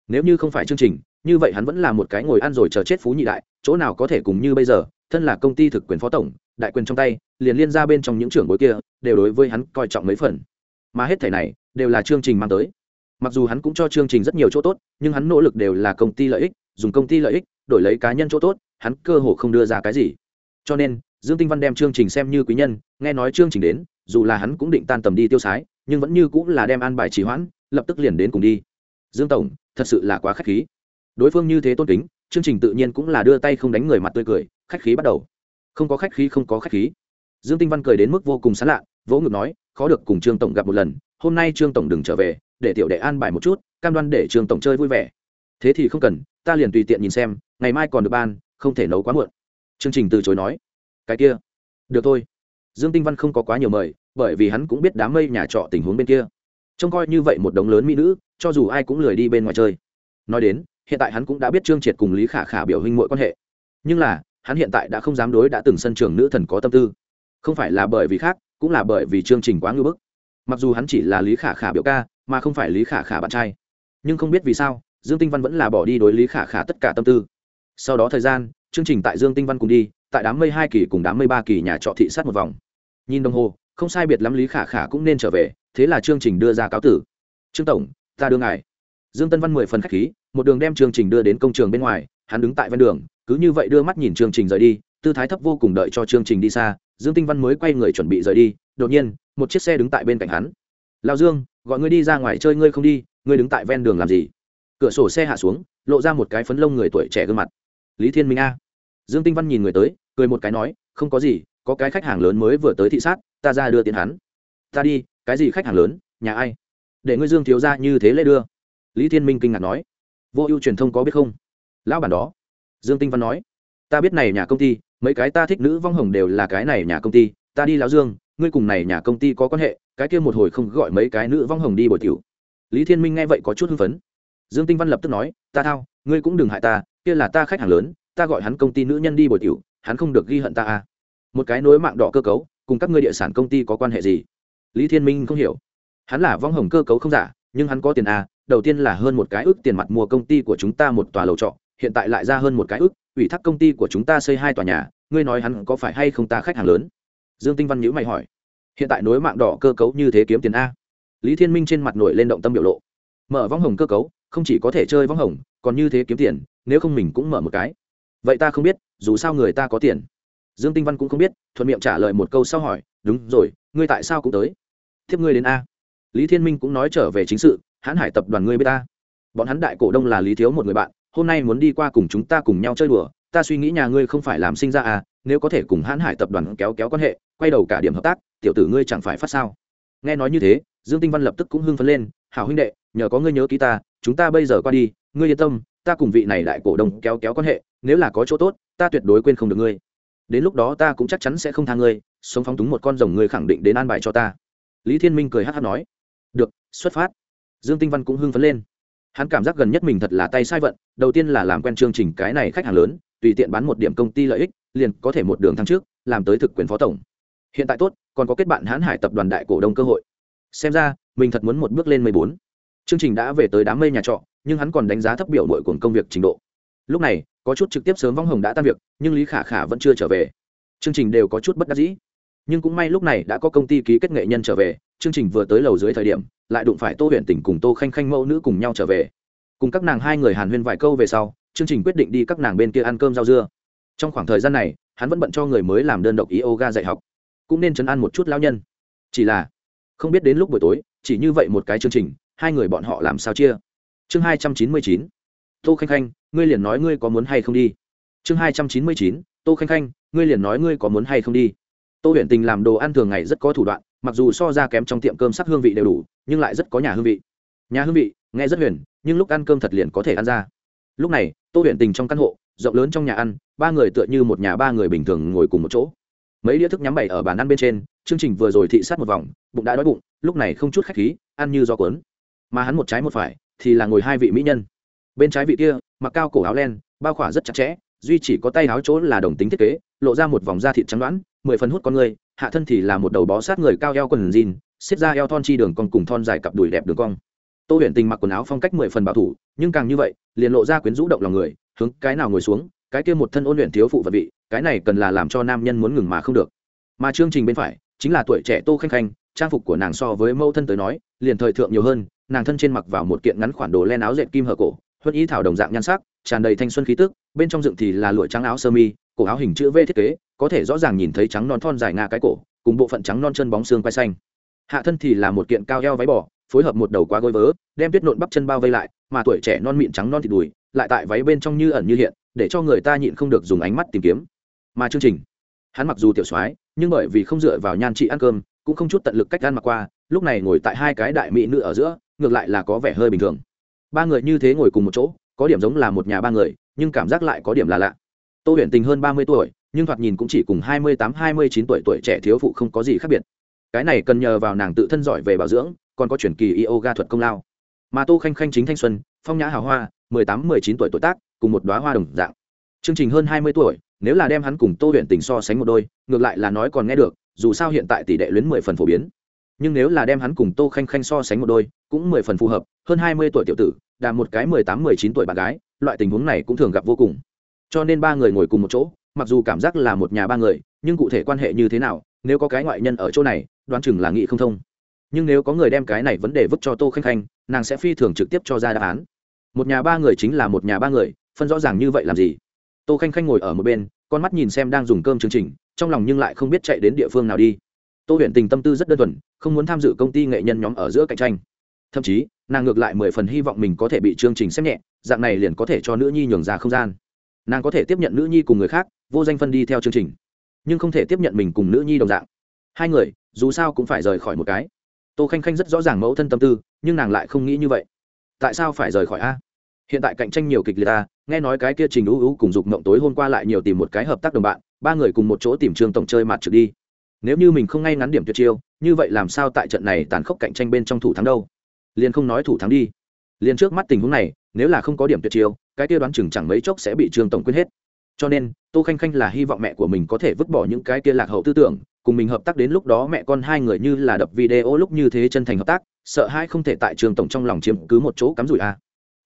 Nếu như không phải chương trình, như vậy hắn vẫn là một cái ngồi ăn rồi chờ chết phú nhị đại, chỗ nào có thể cùng như bây giờ, thân là công ty thực quyền phó tổng, đại quyền trong tay liền liên ra bên trong những trưởng bối kia, đều đối với hắn coi trọng mấy phần. Mà hết thể này, đều là chương trình mang tới. Mặc dù hắn cũng cho chương trình rất nhiều chỗ tốt, nhưng hắn nỗ lực đều là công ty lợi ích, dùng công ty lợi ích đổi lấy cá nhân chỗ tốt, hắn cơ hồ không đưa ra cái gì. Cho nên, dương tinh văn đem chương trình xem như quý nhân, nghe nói chương trình đến, dù là hắn cũng định tan tầm đi tiêu sái, nhưng vẫn như cũng là đem an bài trì hoãn, lập tức liền đến cùng đi. Dương tổng, thật sự là quá k h á c h khí. Đối phương như thế tôn kính, chương trình tự nhiên cũng là đưa tay không đánh người mặt tươi cười, khách khí bắt đầu. Không có khách khí, không có khách khí dương tinh văn cười đến mức vô cùng sán lạ vỗ ngực nói, khó được cùng trương tổng gặp một lần, hôm nay trương tổng đừng trở về, để tiểu đệ an bài một chút, cam đoan để trương tổng chơi vui vẻ. Thế thì không cần, ta liền tùy tiện nhìn xem, ngày mai còn được ban, không thể nấu quá muộn. Chương trình từ chối nói. Cái kia, được thôi. Dương tinh văn không có quá nhiều mời, bởi vì hắn cũng biết đám mây nhà trọ tình huống bên kia. Trông coi như vậy một đống lớn mỹ nữ, cho dù ai cũng lười đi bên ngoài chơi. Nói đến, hiện tại hắn cũng đã biết trương triệt cùng lý khả khả biểu hình mọi quan hệ. Nhưng là, hắn hiện tại đã không dám đối đã từng sân trường nữ thần có tâm tư không phải là bởi vì khác, cũng là bởi vì chương trình quá ngưỡng bức. Mặc dù hắn chỉ là lý khả khả biểu ca, mà không phải lý khả khả bạn trai. Nhưng không biết vì sao, dương tinh văn vẫn là bỏ đi đối lý khả khả tất cả tâm tư. Sau đó thời gian, chương trình tại dương tinh văn cùng đi, tại đám mây hai kỳ cùng đám mây ba kỳ nhà trọ thị sát một vòng. Nhìn đồng hồ, không sai biệt lắm lý khả khả cũng nên trở về, thế là chương trình đưa ra cáo tử. Trương tổng, ta đưa ngài. Dương tân văn mười phần k h á c h khí, một đường đem chương trình đưa đến công trường bên ngoài, hắn đứng tại ven đường, cứ như vậy đưa mắt nhìn chương trình rời đi tư thái thấp vô cùng đợi cho chương trình đi xa, dương tinh văn mới quay người chuẩn bị rời đi, đột nhiên, một chiếc xe đứng tại bên cạnh hắn. Lao dương, gọi ngươi đi ra ngoài chơi ngươi không đi, ngươi đứng tại ven đường làm gì? Cửa sổ xe hạ xuống, lộ ra một cái phấn lông người tuổi trẻ gương mặt. Lý thiên minh a. Dương tinh văn nhìn người tới, cười một cái nói, không có gì, có cái khách hàng lớn mới vừa tới thị sát, ta ra đưa tiền hắn. Ta đi, cái gì khách hàng lớn, nhà ai? Để ngươi dương thiếu ra như thế lễ đưa. Lý thiên minh kinh ngạc nói. Vô ưu truyền thông có biết không? Lão bản đó. Dương tinh văn nói. Ta biết này nhà công ty mấy cái ta thích nữ vong hồng đều là cái này nhà công ty, ta đi lão dương, ngươi cùng này nhà công ty có quan hệ, cái kia một hồi không gọi mấy cái nữ vong hồng đi bồi tiểu. Lý thiên minh nghe vậy có chút hưng phấn. Dương tinh văn lập tức nói, ta thao, ngươi cũng đừng hại ta, kia là ta khách hàng lớn, ta gọi hắn công ty nữ nhân đi bồi tiểu, hắn không được ghi hận ta à. Một cái nối mạng đỏ cơ cấu, cùng các ngươi địa sản công ty có quan hệ gì? Lý thiên minh không hiểu. Hắn là vong hồng cơ cấu không giả, nhưng hắn có tiền à đầu tiên là hơn một cái ước tiền mặt mua công ty của chúng ta một tòa lầu trọ, hiện tại lại ra hơn một cái ước ủy thác công ty của chúng ta xây hai tòa nhà, ngươi nói hắn có phải hay không ta khách hàng lớn? Dương tinh văn nhữ mày hỏi. Hiện tại nối mạng đỏ cơ cấu như thế kiếm tiền a. Lý thiên minh trên mặt nổi lên động tâm biểu lộ. Mở vong hồng cơ cấu, không chỉ có thể chơi vong hồng, còn như thế kiếm tiền, nếu không mình cũng mở một cái. Vậy ta không biết, dù sao người ta có tiền. Dương tinh văn cũng không biết, thuận miệng trả lời một câu sau hỏi, đúng rồi, ngươi tại sao cũng tới? Thiếp ngươi đến a. Lý thiên minh cũng nói trở về chính sự, hãn hải tập đoàn ngươi b ta bọn hắn đại cổ đông là lý thiếu một người bạn hôm nay muốn đi qua cùng chúng ta cùng nhau chơi đùa, ta suy nghĩ nhà ngươi không phải làm sinh ra à nếu có thể cùng hãn hải tập đoàn kéo kéo quan hệ, quay đầu cả điểm hợp tác, tiểu tử ngươi chẳng phải phát sao? Nghe nói như thế, dương tinh văn lập tức cũng hưng phấn lên, hảo huynh đệ, nhờ có ngươi nhớ ký ta, chúng ta bây giờ qua đi, ngươi yên tâm, ta cùng vị này đại cổ đông kéo kéo quan hệ, nếu là có chỗ tốt, ta tuyệt đối quên không được ngươi. Đến lúc đó ta cũng chắc chắn sẽ không tha ngươi, sống phóng túng một con rồng ngươi khẳng định đến an bài cho ta. Lý thiên minh cười hát hát nói, được, xuất phát. Dương tinh văn cũng hưng phấn lên hắn cảm giác gần nhất mình thật là tay sai vận, đầu tiên là làm quen chương trình cái này khách hàng lớn, tùy tiện bán một điểm công ty lợi ích, liền có thể một đường thăng trước, làm tới thực quyền phó tổng. Hiện tại tốt, còn có kết bạn hãn hải tập đoàn đại cổ đông cơ hội. Xem ra, mình thật muốn một bước lên mười bốn. Chương trình đã về tới đám mây nhà trọ, nhưng hắn còn đánh giá thấp biểu nội của công việc trình độ. Lúc này, có chút trực tiếp sớm vong hồng đã tan việc, nhưng lý khả khả vẫn chưa trở về. Chương trình đều có chút bất đắc dĩ. Nhưng cũng may lúc này đã có công ty ký kết nghệ nhân trở về, chương trình vừa tới lầu dưới thời điểm lại đụng phải tô huyện tỉnh cùng tô khanh khanh mẫu nữ cùng nhau trở về. Cùng các nàng hai người hàn huyên vài câu về sau, chương trình quyết định đi các nàng bên kia ăn cơm rau dưa. Trong khoảng thời gian này, hắn vẫn bận cho người mới làm đơn độc yoga dạy học. Cũng nên chấn an một chút lao nhân. Chỉ là, không biết đến lúc buổi tối, chỉ như vậy một cái chương trình, hai người bọn họ làm sao chia? Chương hai trăm chín mươi chín, tô khanh khanh, ngươi liền nói ngươi có muốn hay không đi. Chương hai trăm chín mươi chín, tô khanh khanh, ngươi liền nói ngươi có muốn hay không đi. Tô huyện tình làm đồ ăn thường ngày rất có thủ đoạn mặc dù so ra kém trong tiệm cơm sắc hương vị đều đủ, nhưng lại rất có nhà hương vị. Nhà hương vị, nghe rất huyền, nhưng lúc ăn cơm thật liền có thể ăn ra. Lúc này, tô huyền tình trong căn hộ, rộng lớn trong nhà ăn, ba người tựa như một nhà ba người bình thường ngồi cùng một chỗ. Mấy đĩa thức nhắm bày ở bàn ăn bên trên, chương trình vừa rồi thị sát một vòng, bụng đã đói bụng, lúc này không chút khách khí, ăn như do cuốn. Mà hắn một trái một phải, thì là ngồi hai vị mỹ nhân. Bên trái vị kia, mặc cao cổ áo len, bao khỏa rất chặt chẽ, duy chỉ có tay áo chỗ là đồng tính thiết kế, lộ ra một vòng da thịt trắng đoán mười phần hút con người, hạ thân thì là một đầu bó sát người cao eo quần jean xiết ra eo thon chi đường cong cùng thon dài cặp đùi đẹp đường cong. Tô huyền tình mặc quần áo phong cách mười phần bảo thủ, nhưng càng như vậy, liền lộ ra quyến rũ động lòng người, hướng cái nào ngồi xuống, cái kia một thân ôn luyện thiếu phụ vật vị, cái này cần là làm cho nam nhân muốn ngừng mà không được. Mà chương trình bên phải, chính là tuổi trẻ tô khanh khanh, trang phục của nàng so với mẫu thân tới nói, liền thời thượng nhiều hơn, nàng thân trên mặc vào một kiện ngắn khoản đồ len áo dệt kim hở cổ huân ý thảo đồng dạng nhan sắc, tràn đầy thanh xuân khí tức, bên trong dựng thì là lụa trắng áo sơ mi, cổ áo hình chữ V thiết kế có thể rõ ràng nhìn thấy trắng non thon dài nga cái cổ, cùng bộ phận trắng non chân bóng xương quai xanh. Hạ thân thì là một kiện cao eo váy bò, phối hợp một đầu quá gối vớ, đem tuyết nộn bắp chân bao vây lại, mà tuổi trẻ non mịn trắng non thịt đùi, lại tại váy bên trong như ẩn như hiện, để cho người ta nhịn không được dùng ánh mắt tìm kiếm. Mà chương trình, hắn mặc dù tiểu soái, nhưng bởi vì không dựa vào nhan trị ăn cơm, cũng không chút tận lực cách ăn mặc qua, lúc này ngồi tại hai cái đại mỹ nữ ở giữa, ngược lại là có vẻ hơi bình thường. Ba người như thế ngồi cùng một chỗ, có điểm giống là một nhà ba người, nhưng cảm giác lại có điểm là lạ. Tô huyền tình hơn ba mươi tuổi nhưng thoạt nhìn cũng chỉ cùng hai mươi tám, hai mươi chín tuổi tuổi trẻ thiếu phụ không có gì khác biệt. Cái này cần nhờ vào nàng tự thân giỏi về bảo dưỡng, còn có chuyển kỳ yoga thuật công lao. Mà tô khanh khanh chính thanh xuân, phong nhã hào hoa, mười tám, mười chín tuổi tuổi tác, cùng một đoá hoa đồng dạng. Chương trình hơn hai mươi tuổi, nếu là đem hắn cùng tô huyện tình so sánh một đôi, ngược lại là nói còn nghe được, dù sao hiện tại tỷ đệ luyến mười phần phổ biến. Nhưng nếu là đem hắn cùng tô khanh khanh so sánh một đôi, cũng mười phần phù hợp, hơn hai mươi tuổi tiểu tử đà một cái mười tám, mười chín tuổi bạn gái, loại tình huống này cũng thường gặp vô cùng. Cho nên ba người ngồi cùng một chỗ mặc dù cảm giác là một nhà ba người, nhưng cụ thể quan hệ như thế nào, nếu có cái ngoại nhân ở chỗ này, đoán chừng là nghị không thông. Nhưng nếu có người đem cái này vấn đề vứt cho tô khanh khanh, nàng sẽ phi thường trực tiếp cho ra đáp án. Một nhà ba người chính là một nhà ba người, phân rõ ràng như vậy làm gì? Tô khanh khanh ngồi ở một bên, con mắt nhìn xem đang dùng cơm chương trình, trong lòng nhưng lại không biết chạy đến địa phương nào đi. Tô huyện tình tâm tư rất đơn thuần, không muốn tham dự công ty nghệ nhân nhóm ở giữa cạnh tranh. Thậm chí, nàng ngược lại mười phần hy vọng mình có thể bị chương trình xem nhẹ, dạng này liền có thể cho nữ nhi nhường ra không gian. Nàng có thể tiếp nhận nữ nhi cùng người khác vô danh phân đi theo chương trình, nhưng không thể tiếp nhận mình cùng nữ nhi đồng dạng. Hai người, dù sao cũng phải rời khỏi một cái. Tô khanh khanh rất rõ ràng mẫu thân tâm tư, nhưng nàng lại không nghĩ như vậy. Tại sao phải rời khỏi a? Hiện tại cạnh tranh nhiều kịch liệt ta nghe nói cái kia trình ưu ưu cùng dục mộng tối hôm qua lại nhiều tìm một cái hợp tác đồng bạn, ba người cùng một chỗ tìm trường tổng chơi mặt trực đi. Nếu như mình không ngay ngắn điểm tuyệt chiêu, như vậy làm sao tại trận này tàn khốc cạnh tranh bên trong thủ thắng đâu? Liền không nói thủ thắng đi. Liền trước mắt tình huống này, nếu là không có điểm tuyệt chiêu, cái kia đoán chừng chẳng mấy chốc sẽ bị trường tổng quyết hết cho nên, tô khanh khanh là hy vọng mẹ của mình có thể vứt bỏ những cái kia lạc hậu tư tưởng, cùng mình hợp tác đến lúc đó mẹ con hai người như là đập video lúc như thế chân thành hợp tác, sợ hai không thể tại trường tổng trong lòng chiếm cứ một chỗ cắm rủi a. À.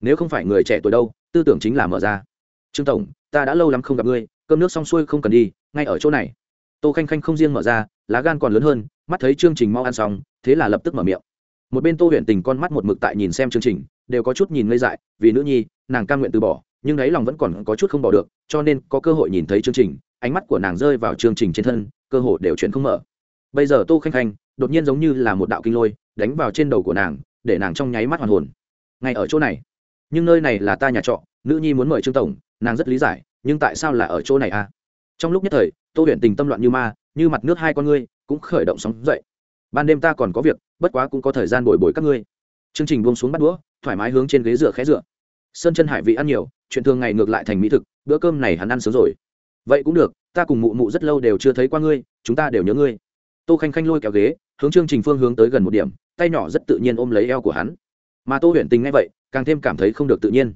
nếu không phải người trẻ tuổi đâu, tư tưởng chính là mở ra. Trương tổng, ta đã lâu lắm không gặp ngươi, cơm nước xong xuôi không cần đi, ngay ở chỗ này. Tô khanh khanh không riêng mở ra, lá gan còn lớn hơn, mắt thấy chương trình mau ăn xong, thế là lập tức mở miệng. Một bên tô huyện tình con mắt một mực tại nhìn xem chương trình, đều có chút nhìn ngây dại, vì nữ nhi, nàng cam nguyện từ bỏ nhưng đáy lòng vẫn còn có chút không bỏ được, cho nên có cơ hội nhìn thấy chương trình, ánh mắt của nàng rơi vào chương trình trên thân, cơ hội đều chuyển không mở. Bây giờ tô khanh khanh, đột nhiên giống như là một đạo kinh lôi, đánh vào trên đầu của nàng, để nàng trong nháy mắt hoàn hồn. Ngay ở chỗ này. Nhưng nơi này là ta nhà trọ, nữ nhi muốn mời trương tổng, nàng rất lý giải, nhưng tại sao là ở chỗ này à? Trong lúc nhất thời, tô huyền tình tâm loạn như ma, như mặt nước hai con ngươi, cũng khởi động sóng dậy. Ban đêm ta còn có việc, bất quá cũng có thời gian bồi bồi các ngươi. Chương trình buông xuống bắt đũa, thoải mái hướng trên ghế dựa khé dựa sơn chân hải vị ăn nhiều, chuyện thường ngày ngược lại thành mỹ thực, bữa cơm này hắn ăn sớm rồi. Vậy cũng được, ta cùng mụ mụ rất lâu đều chưa thấy qua ngươi, chúng ta đều nhớ ngươi. Tô khanh khanh lôi kéo ghế, hướng chương trình phương hướng tới gần một điểm, tay nhỏ rất tự nhiên ôm lấy eo của hắn. Mà tô huyện tình ngay vậy, càng thêm cảm thấy không được tự nhiên.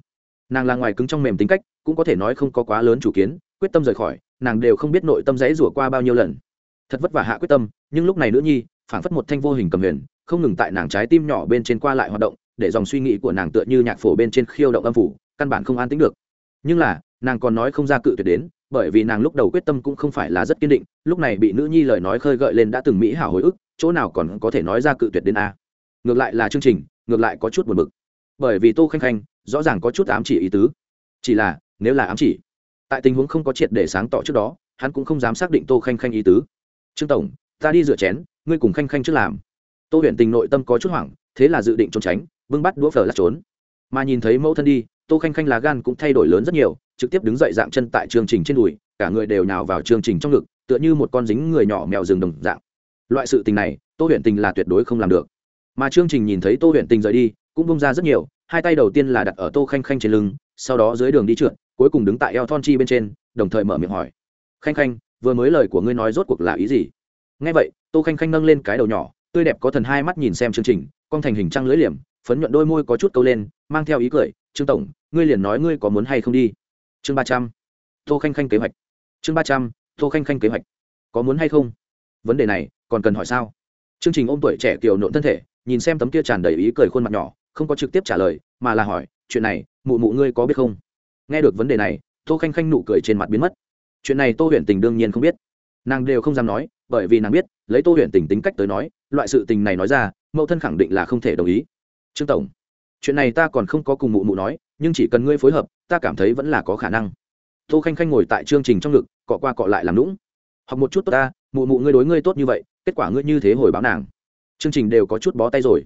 Nàng là ngoài cứng trong mềm tính cách, cũng có thể nói không có quá lớn chủ kiến, quyết tâm rời khỏi, nàng đều không biết nội tâm dãy rủa qua bao nhiêu lần. Thật vất vả hạ quyết tâm, nhưng lúc này nữ nhi, phảng phất một thanh vô hình cầm huyền, không ngừng tại nàng trái tim nhỏ bên trên qua lại hoạt động để dòng suy nghĩ của nàng tựa như nhạc phổ bên trên khiêu động âm phủ, căn bản không an tính được. Nhưng là, nàng còn nói không ra cự tuyệt đến, bởi vì nàng lúc đầu quyết tâm cũng không phải là rất kiên định, lúc này bị nữ nhi lời nói khơi gợi lên đã từng mỹ hảo hồi ức, chỗ nào còn có thể nói ra cự tuyệt đến a? Ngược lại là chương trình, ngược lại có chút buồn bực. Bởi vì tô khanh khanh, rõ ràng có chút ám chỉ ý tứ. Chỉ là, nếu là ám chỉ, tại tình huống không có triệt để sáng tỏ trước đó, hắn cũng không dám xác định tô khanh khanh ý tứ. Trương tổng, ta đi rửa chén, ngươi cùng khanh khanh trước làm. Tô huyện tình nội tâm có chút hoảng, thế là dự định trốn tránh vương bắt đũa phở là trốn. Mà nhìn thấy mẫu thân đi, tô khanh khanh lá gan cũng thay đổi lớn rất nhiều, trực tiếp đứng dậy dạng chân tại chương trình trên đùi, cả người đều nhào vào chương trình trong ngực, tựa như một con dính người nhỏ mèo rừng đồng dạng. Loại sự tình này, tô huyện tình là tuyệt đối không làm được. Mà chương trình nhìn thấy tô huyện tình rời đi, cũng bông ra rất nhiều, hai tay đầu tiên là đặt ở tô khanh khanh trên lưng, sau đó dưới đường đi trượt, cuối cùng đứng tại eo thon chi bên trên, đồng thời mở miệng hỏi. Khanh khanh, vừa mới lời của ngươi nói rốt cuộc là ý gì? Ngay vậy, tô khanh khanh nâng lên cái đầu nhỏ, tươi đẹp có thần hai mắt nhìn xem chương trình con thành hình trăng lưỡi liềm phấn nhuận đôi môi có chút câu lên, mang theo ý cười, trương tổng, ngươi liền nói ngươi có muốn hay không đi. Chương ba trăm. Tô khanh khanh kế hoạch. Chương ba trăm, tô khanh khanh kế hoạch. Có muốn hay không? Vấn đề này, còn cần hỏi sao? Chương trình ôm tuổi trẻ kiều nộn thân thể, nhìn xem tấm kia tràn đầy ý cười khuôn mặt nhỏ, không có trực tiếp trả lời, mà là hỏi, chuyện này, mụ mụ ngươi có biết không? Nghe được vấn đề này, tô khanh khanh nụ cười trên mặt biến mất. Chuyện này tô huyền tình đương nhiên không biết. Nàng đều không dám nói, bởi vì nàng biết, lấy tô huyền tình tính cách tới nói, loại sự tình này nói ra, mẫu thân khẳng định là không thể đồng ý trương tổng. Chuyện này ta còn không có cùng mụ mụ nói, nhưng chỉ cần ngươi phối hợp, ta cảm thấy vẫn là có khả năng. Tô khanh khanh ngồi tại chương trình trong ngực, cọ qua cọ lại làm lũng học một chút tốt ta, mụ mụ ngươi đối ngươi tốt như vậy, kết quả ngươi như thế hồi báo nàng. Chương trình đều có chút bó tay rồi.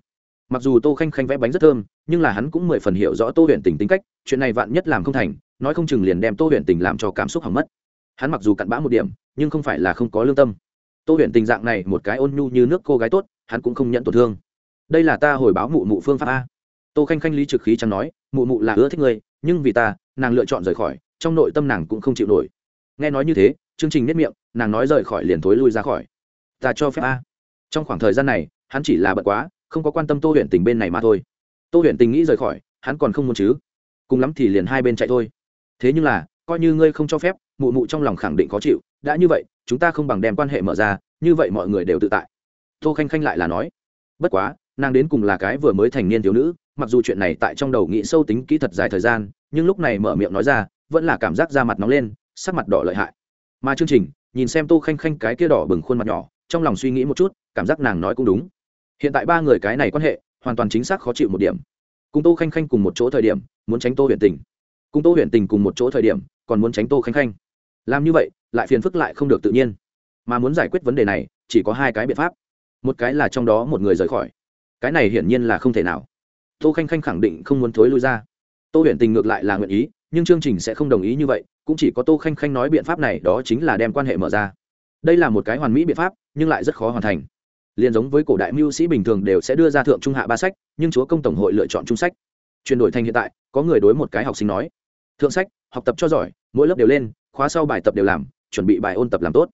Mặc dù tô khanh khanh vẽ bánh rất thơm, nhưng là hắn cũng mười phần hiểu rõ tô huyện tình tính cách, chuyện này vạn nhất làm không thành, nói không chừng liền đem tô huyện tình làm cho cảm xúc hỏng mất. Hắn mặc dù cặn bã một điểm, nhưng không phải là không có lương tâm. Tô huyền tình dạng này, một cái ôn nhu như nước cô gái tốt, hắn cũng không nhận tổn thương đây là ta hồi báo mụ mụ phương pháp a. Tô khanh khanh lý trực khí chẳng nói, mụ mụ là ưa thích ngươi, nhưng vì ta, nàng lựa chọn rời khỏi, trong nội tâm nàng cũng không chịu nổi. Nghe nói như thế, chương trình nếp miệng, nàng nói rời khỏi liền thối lui ra khỏi. Ta cho phép a. Trong khoảng thời gian này, hắn chỉ là bận quá, không có quan tâm tô huyện tình bên này mà thôi. Tô huyện tình nghĩ rời khỏi, hắn còn không muốn chứ. Cùng lắm thì liền hai bên chạy thôi. Thế nhưng là, coi như ngươi không cho phép, mụ mụ trong lòng khẳng định khó chịu. Đã như vậy, chúng ta không bằng đem quan hệ mở ra, như vậy mọi người đều tự tại. Tô khanh khanh lại là nói, bất quá nàng đến cùng là cái vừa mới thành niên thiếu nữ, mặc dù chuyện này tại trong đầu nghĩ sâu tính kỹ thật dài thời gian, nhưng lúc này mở miệng nói ra, vẫn là cảm giác da mặt nóng lên, sắc mặt đỏ lợi hại. Mà chương trình, nhìn xem tô khanh khanh cái kia đỏ bừng khuôn mặt nhỏ, trong lòng suy nghĩ một chút, cảm giác nàng nói cũng đúng. Hiện tại ba người cái này quan hệ, hoàn toàn chính xác khó chịu một điểm. Cùng tô khanh khanh cùng một chỗ thời điểm, muốn tránh tô huyện tình. Cùng tô huyện tình cùng một chỗ thời điểm, còn muốn tránh tô khanh khanh. Làm như vậy, lại phiền phức lại không được tự nhiên. Mà muốn giải quyết vấn đề này, chỉ có hai cái biện pháp. Một cái là trong đó một người rời khỏi cái này hiển nhiên là không thể nào. Tô khanh khanh khẳng định không muốn thối lui ra. Tô huyện tình ngược lại là nguyện ý, nhưng chương trình sẽ không đồng ý như vậy, cũng chỉ có tô khanh khanh nói biện pháp này đó chính là đem quan hệ mở ra. Đây là một cái hoàn mỹ biện pháp, nhưng lại rất khó hoàn thành. Liền giống với cổ đại mưu sĩ bình thường đều sẽ đưa ra thượng trung hạ ba sách, nhưng chúa công tổng hội lựa chọn trung sách. Chuyển đổi thành hiện tại, có người đối một cái học sinh nói, thượng sách, học tập cho giỏi, mỗi lớp đều lên, khóa sau bài tập đều làm, chuẩn bị bài ôn tập làm tốt.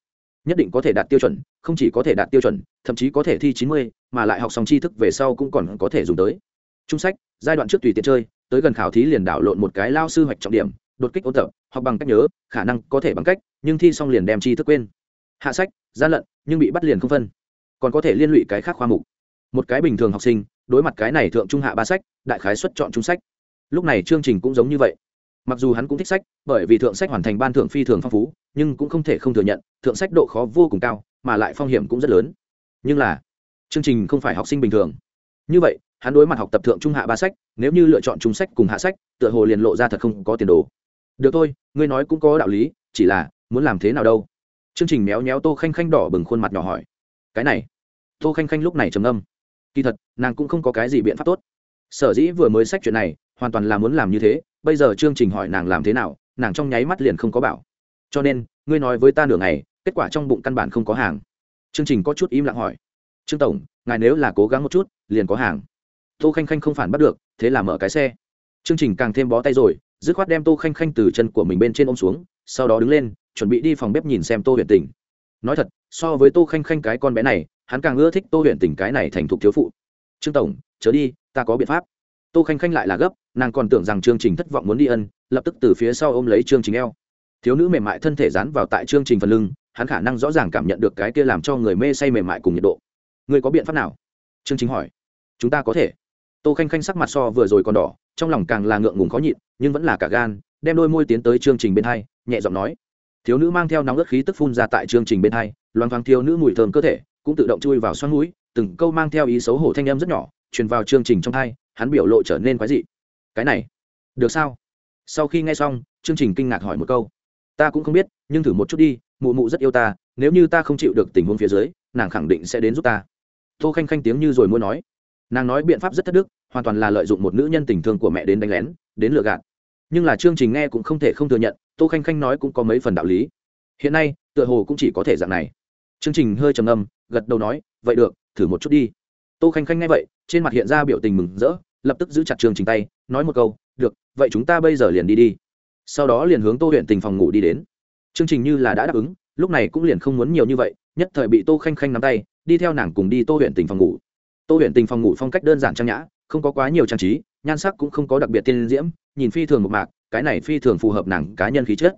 Nhất định có thể đạt tiêu chuẩn, không chỉ có thể đạt tiêu chuẩn thậm chí có thể thi chín mươi, mà lại học xong tri thức về sau cũng còn có thể dùng tới. Trung sách, giai đoạn trước tùy tiện chơi, tới gần khảo thí liền đảo lộn một cái lao sư hoạch trọng điểm, đột kích ôn tập, học bằng cách nhớ, khả năng có thể bằng cách, nhưng thi xong liền đem tri thức quên. Hạ sách, gian lận, nhưng bị bắt liền không phân. Còn có thể liên lụy cái khác khoa mục. Một cái bình thường học sinh, đối mặt cái này thượng trung hạ ba sách, đại khái xuất chọn trung sách. Lúc này chương trình cũng giống như vậy. Mặc dù hắn cũng thích sách, bởi vì thượng sách hoàn thành ban thượng phi thường phong phú, nhưng cũng không thể không thừa nhận, thượng sách độ khó vô cùng cao, mà lại phong hiểm cũng rất lớn nhưng là, chương trình không phải học sinh bình thường. Như vậy, hắn đối mặt học tập thượng trung hạ ba sách, nếu như lựa chọn trung sách cùng hạ sách, tựa hồ liền lộ ra thật không có tiền đồ. Được thôi, ngươi nói cũng có đạo lý, chỉ là, muốn làm thế nào đâu? Chương trình méo méo tô khanh khanh đỏ bừng khuôn mặt nhỏ hỏi. Cái này. Tô khanh khanh lúc này trầm âm kỳ thật, nàng cũng không có cái gì biện pháp tốt. Sở dĩ vừa mới sách chuyện này, hoàn toàn là muốn làm như thế, bây giờ chương trình hỏi nàng làm thế nào, nàng trong nháy mắt liền không có bảo. Cho nên, ngươi nói với ta nửa ngày, kết quả trong bụng căn bản không có hàng chương trình có chút im lặng hỏi. Trương tổng, ngài nếu là cố gắng một chút, liền có hàng. Tô khanh khanh không phản bắt được, thế là mở cái xe. Chương trình càng thêm bó tay rồi, dứt khoát đem tô khanh khanh từ chân của mình bên trên ôm xuống, sau đó đứng lên, chuẩn bị đi phòng bếp nhìn xem tô huyện tình. Nói thật, so với tô khanh khanh cái con bé này, hắn càng ưa thích tô huyện tình cái này thành thục thiếu phụ. Trương tổng, chớ đi, ta có biện pháp. Tô khanh khanh lại là gấp, nàng còn tưởng rằng chương trình thất vọng muốn đi ân, lập tức từ phía sau ôm lấy chương trình eo. Thiếu nữ mềm mại thân thể dán vào tại chương trình phần lưng hắn khả năng rõ ràng cảm nhận được cái kia làm cho người mê say mềm mại cùng nhiệt độ. Người có biện pháp nào? Chương trình hỏi. Chúng ta có thể. Tô khanh khanh sắc mặt so vừa rồi còn đỏ, trong lòng càng là ngượng ngùng khó nhịn, nhưng vẫn là cả gan, đem đôi môi tiến tới chương trình bên hai, nhẹ giọng nói. Thiếu nữ mang theo nóng ớt khí tức phun ra tại chương trình bên hai, loang thoáng thiếu nữ mùi thơm cơ thể, cũng tự động chui vào xoắn mũi, từng câu mang theo ý xấu hổ thanh em rất nhỏ, truyền vào chương trình trong hai, hắn biểu lộ trở nên quái dị. Cái này, được sao? Sau khi nghe xong chương trình kinh ngạc hỏi một câu. Ta cũng không biết, nhưng thử một chút đi mụ mụ rất yêu ta, nếu như ta không chịu được tình huống phía dưới, nàng khẳng định sẽ đến giúp ta. Tô khanh khanh tiếng như rồi muốn nói. Nàng nói biện pháp rất thất đức, hoàn toàn là lợi dụng một nữ nhân tình thương của mẹ đến đánh lén, đến lừa gạt. Nhưng là chương trình nghe cũng không thể không thừa nhận, tô khanh khanh nói cũng có mấy phần đạo lý. Hiện nay, tựa hồ cũng chỉ có thể dạng này. Chương trình hơi trầm âm gật đầu nói, vậy được, thử một chút đi. Tô khanh khanh nghe vậy, trên mặt hiện ra biểu tình mừng rỡ, lập tức giữ chặt chương trình tay, nói một câu, được, vậy chúng ta bây giờ liền đi đi. Sau đó liền hướng tô huyện tình phòng ngủ đi đến chương trình như là đã đáp ứng, lúc này cũng liền không muốn nhiều như vậy, nhất thời bị tô khanh khanh nắm tay, đi theo nàng cùng đi tô huyện tình phòng ngủ. Tô huyện tình phòng ngủ phong cách đơn giản trang nhã, không có quá nhiều trang trí, nhan sắc cũng không có đặc biệt tiên diễm, nhìn phi thường một mạc, cái này phi thường phù hợp nàng cá nhân khí chất.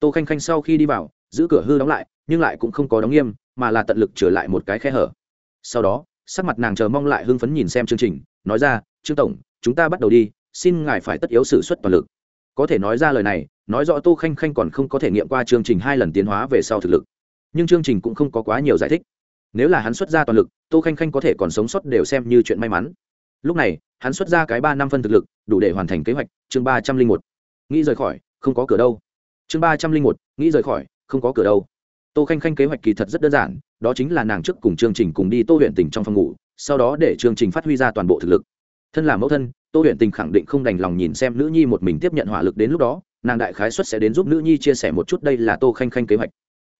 Tô khanh khanh sau khi đi vào, giữ cửa hư đóng lại, nhưng lại cũng không có đóng nghiêm, mà là tận lực trở lại một cái khe hở. Sau đó, sắc mặt nàng chờ mong lại hưng phấn nhìn xem chương trình, nói ra, trương tổng, chúng ta bắt đầu đi, xin ngài phải tất yếu xử suất toàn lực. Có thể nói ra lời này nói rõ tô khanh khanh còn không có thể nghiệm qua chương trình hai lần tiến hóa về sau thực lực. Nhưng chương trình cũng không có quá nhiều giải thích. Nếu là hắn xuất ra toàn lực, tô khanh khanh có thể còn sống sót đều xem như chuyện may mắn. Lúc này, hắn xuất ra cái ba năm phân thực lực, đủ để hoàn thành kế hoạch, chương ba trăm linh một. Nghĩ rời khỏi, không có cửa đâu. Chương ba trăm linh một, nghĩ rời khỏi, không có cửa đâu. Tô khanh khanh kế hoạch kỳ thật rất đơn giản, đó chính là nàng trước cùng chương trình cùng đi tô huyện tỉnh trong phòng ngủ, sau đó để chương trình phát huy ra toàn bộ thực lực. Thân là mẫu thân, tô huyện tình khẳng định không đành lòng nhìn xem nữ nhi một mình tiếp nhận hỏa lực đến lúc đó nàng đại khái xuất sẽ đến giúp nữ nhi chia sẻ một chút, đây là tô khanh khanh kế hoạch.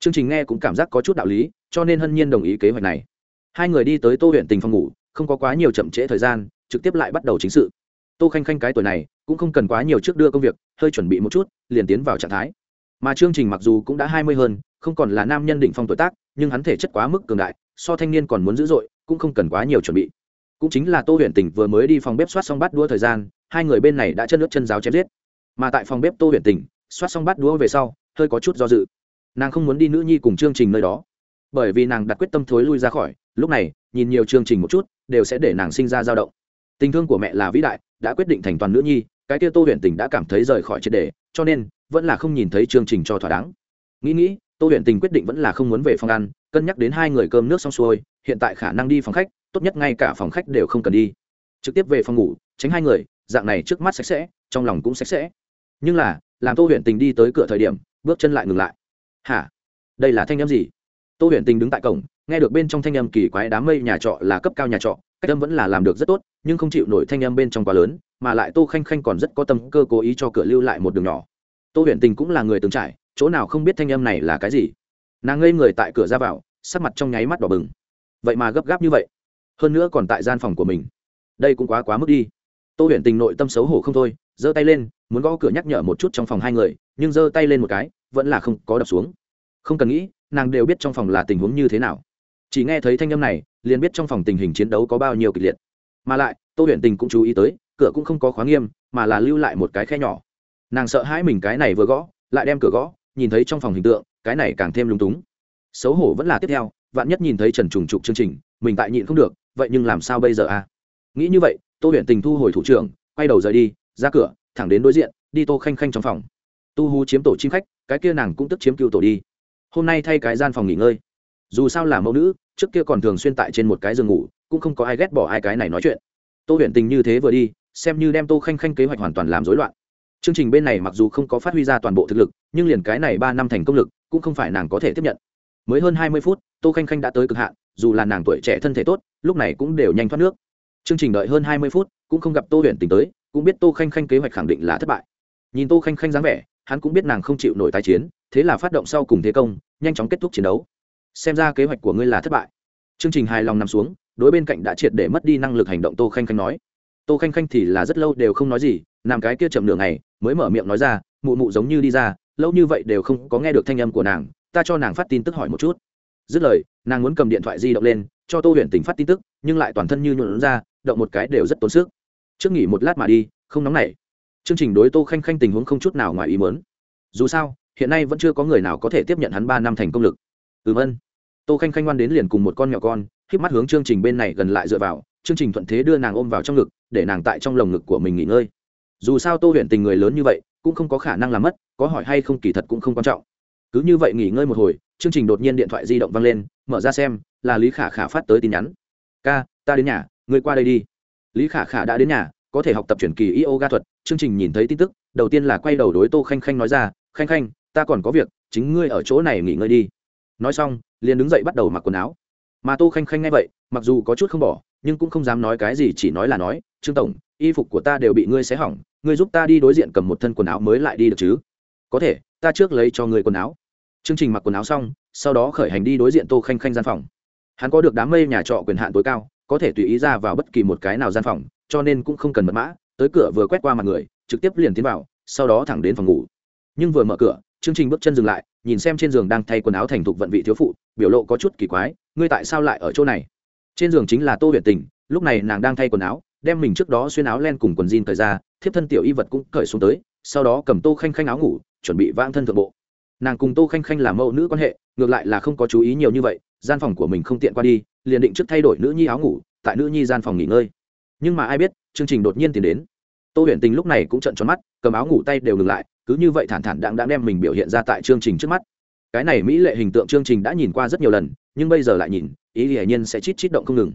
Chương trình nghe cũng cảm giác có chút đạo lý, cho nên hân nhiên đồng ý kế hoạch này. Hai người đi tới tô huyện tình phòng ngủ, không có quá nhiều chậm trễ thời gian, trực tiếp lại bắt đầu chính sự. Tô khanh khanh cái tuổi này, cũng không cần quá nhiều trước đưa công việc, hơi chuẩn bị một chút, liền tiến vào trạng thái. Mà chương trình mặc dù cũng đã hai mươi hơn, không còn là nam nhân định phong tuổi tác, nhưng hắn thể chất quá mức cường đại, so thanh niên còn muốn dữ dội, cũng không cần quá nhiều chuẩn bị. Cũng chính là tô huyện tỉnh vừa mới đi phòng bếp soát xong bắt đua thời gian, hai người bên này đã chân nước chân giáo chém giết mà tại phòng bếp tô huyện tỉnh soát xong bát đũa về sau, hơi có chút do dự. Nàng không muốn đi nữ nhi cùng chương trình nơi đó, bởi vì nàng đặt quyết tâm thối lui ra khỏi, lúc này, nhìn nhiều chương trình một chút, đều sẽ để nàng sinh ra dao động. Tình thương của mẹ là vĩ đại, đã quyết định thành toàn nữ nhi, cái kia tô huyện tỉnh đã cảm thấy rời khỏi triệt đề cho nên, vẫn là không nhìn thấy chương trình cho thỏa đáng. Nghĩ nghĩ, tô huyện tình quyết định vẫn là không muốn về phòng ăn, cân nhắc đến hai người cơm nước xong xuôi, hiện tại khả năng đi phòng khách, tốt nhất ngay cả phòng khách đều không cần đi. Trực tiếp về phòng ngủ, tránh hai người, dạng này trước mắt sạch sẽ, trong lòng cũng sạch sẽ nhưng là, làm tô huyện tình đi tới cửa thời điểm, bước chân lại ngừng lại. Hả? Đây là thanh âm gì? Tô huyện tình đứng tại cổng, nghe được bên trong thanh âm kỳ quái đám mây nhà trọ là cấp cao nhà trọ, cách âm vẫn là làm được rất tốt, nhưng không chịu nổi thanh âm bên trong quá lớn, mà lại tô khanh khanh còn rất có tâm cơ cố ý cho cửa lưu lại một đường nhỏ. Tô huyện tình cũng là người từng trải, chỗ nào không biết thanh âm này là cái gì. Nàng ngây người tại cửa ra vào, sắc mặt trong nháy mắt đỏ bừng. Vậy mà gấp gáp như vậy. Hơn nữa còn tại gian phòng của mình. Đây cũng quá quá mức đi tô Huyền tình nội tâm xấu hổ không thôi, giơ tay lên, muốn gõ cửa nhắc nhở một chút trong phòng hai người, nhưng giơ tay lên một cái, vẫn là không có đập xuống. Không cần nghĩ, nàng đều biết trong phòng là tình huống như thế nào. Chỉ nghe thấy thanh âm này, liền biết trong phòng tình hình chiến đấu có bao nhiêu kịch liệt. Mà lại, tô Huyền tình cũng chú ý tới, cửa cũng không có khóa nghiêm, mà là lưu lại một cái khe nhỏ. Nàng sợ hãi mình cái này vừa gõ, lại đem cửa gõ, nhìn thấy trong phòng hình tượng, cái này càng thêm lúng túng. Xấu hổ vẫn là tiếp theo, vạn nhất nhìn thấy trần trùng trục chương trình, mình tại nhịn không được, vậy nhưng làm sao bây giờ a nghĩ như vậy tô huyện tình thu hồi thủ trưởng, quay đầu rời đi, ra cửa, thẳng đến đối diện, đi tô khanh khanh trong phòng. Tu hú chiếm tổ chim khách, cái kia nàng cũng tức chiếm cựu tổ đi. Hôm nay thay cái gian phòng nghỉ ngơi. Dù sao là mẫu nữ, trước kia còn thường xuyên tại trên một cái giường ngủ, cũng không có ai ghét bỏ ai cái này nói chuyện. Tô huyện tình như thế vừa đi, xem như đem tô khanh khanh kế hoạch hoàn toàn làm rối loạn. Chương trình bên này mặc dù không có phát huy ra toàn bộ thực lực, nhưng liền cái này ba năm thành công lực, cũng không phải nàng có thể tiếp nhận. Mới hơn hai mươi phút, tô khanh khanh đã tới cực hạn, dù là nàng tuổi trẻ thân thể tốt, lúc này cũng đều nhanh thoát nước chương trình đợi hơn hai mươi phút, cũng không gặp tô huyền tính tới, cũng biết tô khanh khanh kế hoạch khẳng định là thất bại. Nhìn tô khanh khanh dáng vẻ, hắn cũng biết nàng không chịu nổi tái chiến, thế là phát động sau cùng thế công, nhanh chóng kết thúc chiến đấu. Xem ra kế hoạch của ngươi là thất bại. Chương trình hài lòng nằm xuống, đối bên cạnh đã triệt để mất đi năng lực hành động tô khanh khanh nói. Tô khanh khanh thì là rất lâu đều không nói gì làm cái kia chậm nửa ngày, mới mở miệng nói ra, mụ mụ giống như đi ra, lâu như vậy đều không có nghe được thanh âm của nàng, ta cho nàng phát tin tức hỏi một chút. Dứt lời, nàng muốn cầm điện thoại di động lên, cho tô huyền tình phát tin tức, nhưng lại toàn thân như nhuộn ra động một cái đều rất tốn sức. Trước nghỉ một lát mà đi, không nóng nảy. Chương trình đối tô khanh khanh tình huống không chút nào ngoài ý mớn dù sao, hiện nay vẫn chưa có người nào có thể tiếp nhận hắn ba năm thành công lực. Ừm ân tô khanh khanh ngoan đến liền cùng một con nhỏ con k mắt hướng chương trình bên này gần lại dựa vào, chương trình thuận thế đưa nàng ôm vào trong ngực, để nàng tại trong lồng ngực của mình nghỉ ngơi. Dù sao tô huyện tình người lớn như vậy, cũng không có khả năng làm mất, có hỏi hay không kỳ thật cũng không quan trọng. Cứ như vậy nghỉ ngơi một hồi, chương trình đột nhiên điện thoại di động văng lên, mở ra xem, là lý khả khả phát tới tin nhắn. Ca, ta đến nhà người qua đây đi. Lý khả khả đã đến nhà, có thể học tập chuyển kỳ yoga thuật, chương trình nhìn thấy tin tức, đầu tiên là quay đầu đối tô khanh khanh nói ra, khanh khanh, ta còn có việc, chính ngươi ở chỗ này nghỉ ngơi đi. Nói xong, liền đứng dậy bắt đầu mặc quần áo. Mà tô khanh khanh nghe vậy, mặc dù có chút không bỏ, nhưng cũng không dám nói cái gì, chỉ nói là nói, trương tổng, y phục của ta đều bị ngươi xé hỏng, ngươi giúp ta đi đối diện cầm một thân quần áo mới lại đi được chứ? Có thể, ta trước lấy cho ngươi quần áo. Chương trình mặc quần áo xong, sau đó khởi hành đi đối diện tô khanh khanh gian phòng. Hắn có được đám mây nhà trọ quyền hạn tối cao có thể tùy ý ra vào bất kỳ một cái nào gian phòng, cho nên cũng không cần mật mã, tới cửa vừa quét qua mặt người, trực tiếp liền tiến vào, sau đó thẳng đến phòng ngủ. Nhưng vừa mở cửa chương trình bước chân dừng lại, nhìn xem trên giường đang thay quần áo thành thục vận vị thiếu phụ, biểu lộ có chút kỳ quái, ngươi tại sao lại ở chỗ này? Trên giường chính là tô huyền tình, lúc này nàng đang thay quần áo, đem mình trước đó xuyên áo len cùng quần jean thời ra, thiếp thân tiểu y vật cũng cởi xuống tới, sau đó cầm tô khanh khanh áo ngủ, chuẩn bị vang thân thượng bộ. Nàng cùng tô khanh khanh là mẫu nữ quan hệ, ngược lại là không có chú ý nhiều như vậy, gian phòng của mình không tiện qua đi liền định trước thay đổi nữ nhi áo ngủ, tại nữ nhi gian phòng nghỉ ngơi. Nhưng mà ai biết, chương trình đột nhiên tiến đến. Tô huyền tình lúc này cũng trận tròn mắt, cầm áo ngủ tay đều ngừng lại, cứ như vậy thản thản đang đang đem mình biểu hiện ra tại chương trình trước mắt. Cái này mỹ lệ hình tượng chương trình đã nhìn qua rất nhiều lần, nhưng bây giờ lại nhìn, ý hiển nhiên sẽ chít chít động không ngừng.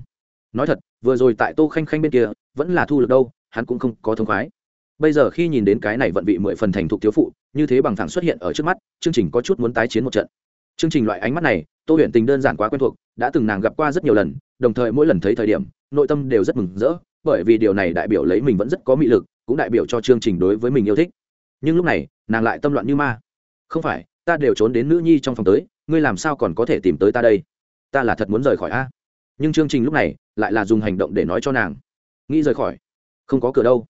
Nói thật, vừa rồi tại tô khanh khanh bên kia, vẫn là thu được đâu, hắn cũng không có thông khoái. Bây giờ khi nhìn đến cái này vận vị mười phần thành thục thiếu phụ, như thế bằng thẳng xuất hiện ở trước mắt, chương trình có chút muốn tái chiến một trận chương trình loại ánh mắt này, tô huyền tình đơn giản quá quen thuộc, đã từng nàng gặp qua rất nhiều lần, đồng thời mỗi lần thấy thời điểm, nội tâm đều rất mừng rỡ, bởi vì điều này đại biểu lấy mình vẫn rất có mị lực, cũng đại biểu cho chương trình đối với mình yêu thích. Nhưng lúc này, nàng lại tâm loạn như ma. Không phải, ta đều trốn đến nữ nhi trong phòng tới, ngươi làm sao còn có thể tìm tới ta đây? Ta là thật muốn rời khỏi a. Nhưng chương trình lúc này, lại là dùng hành động để nói cho nàng. Nghĩ rời khỏi, không có cửa đâu.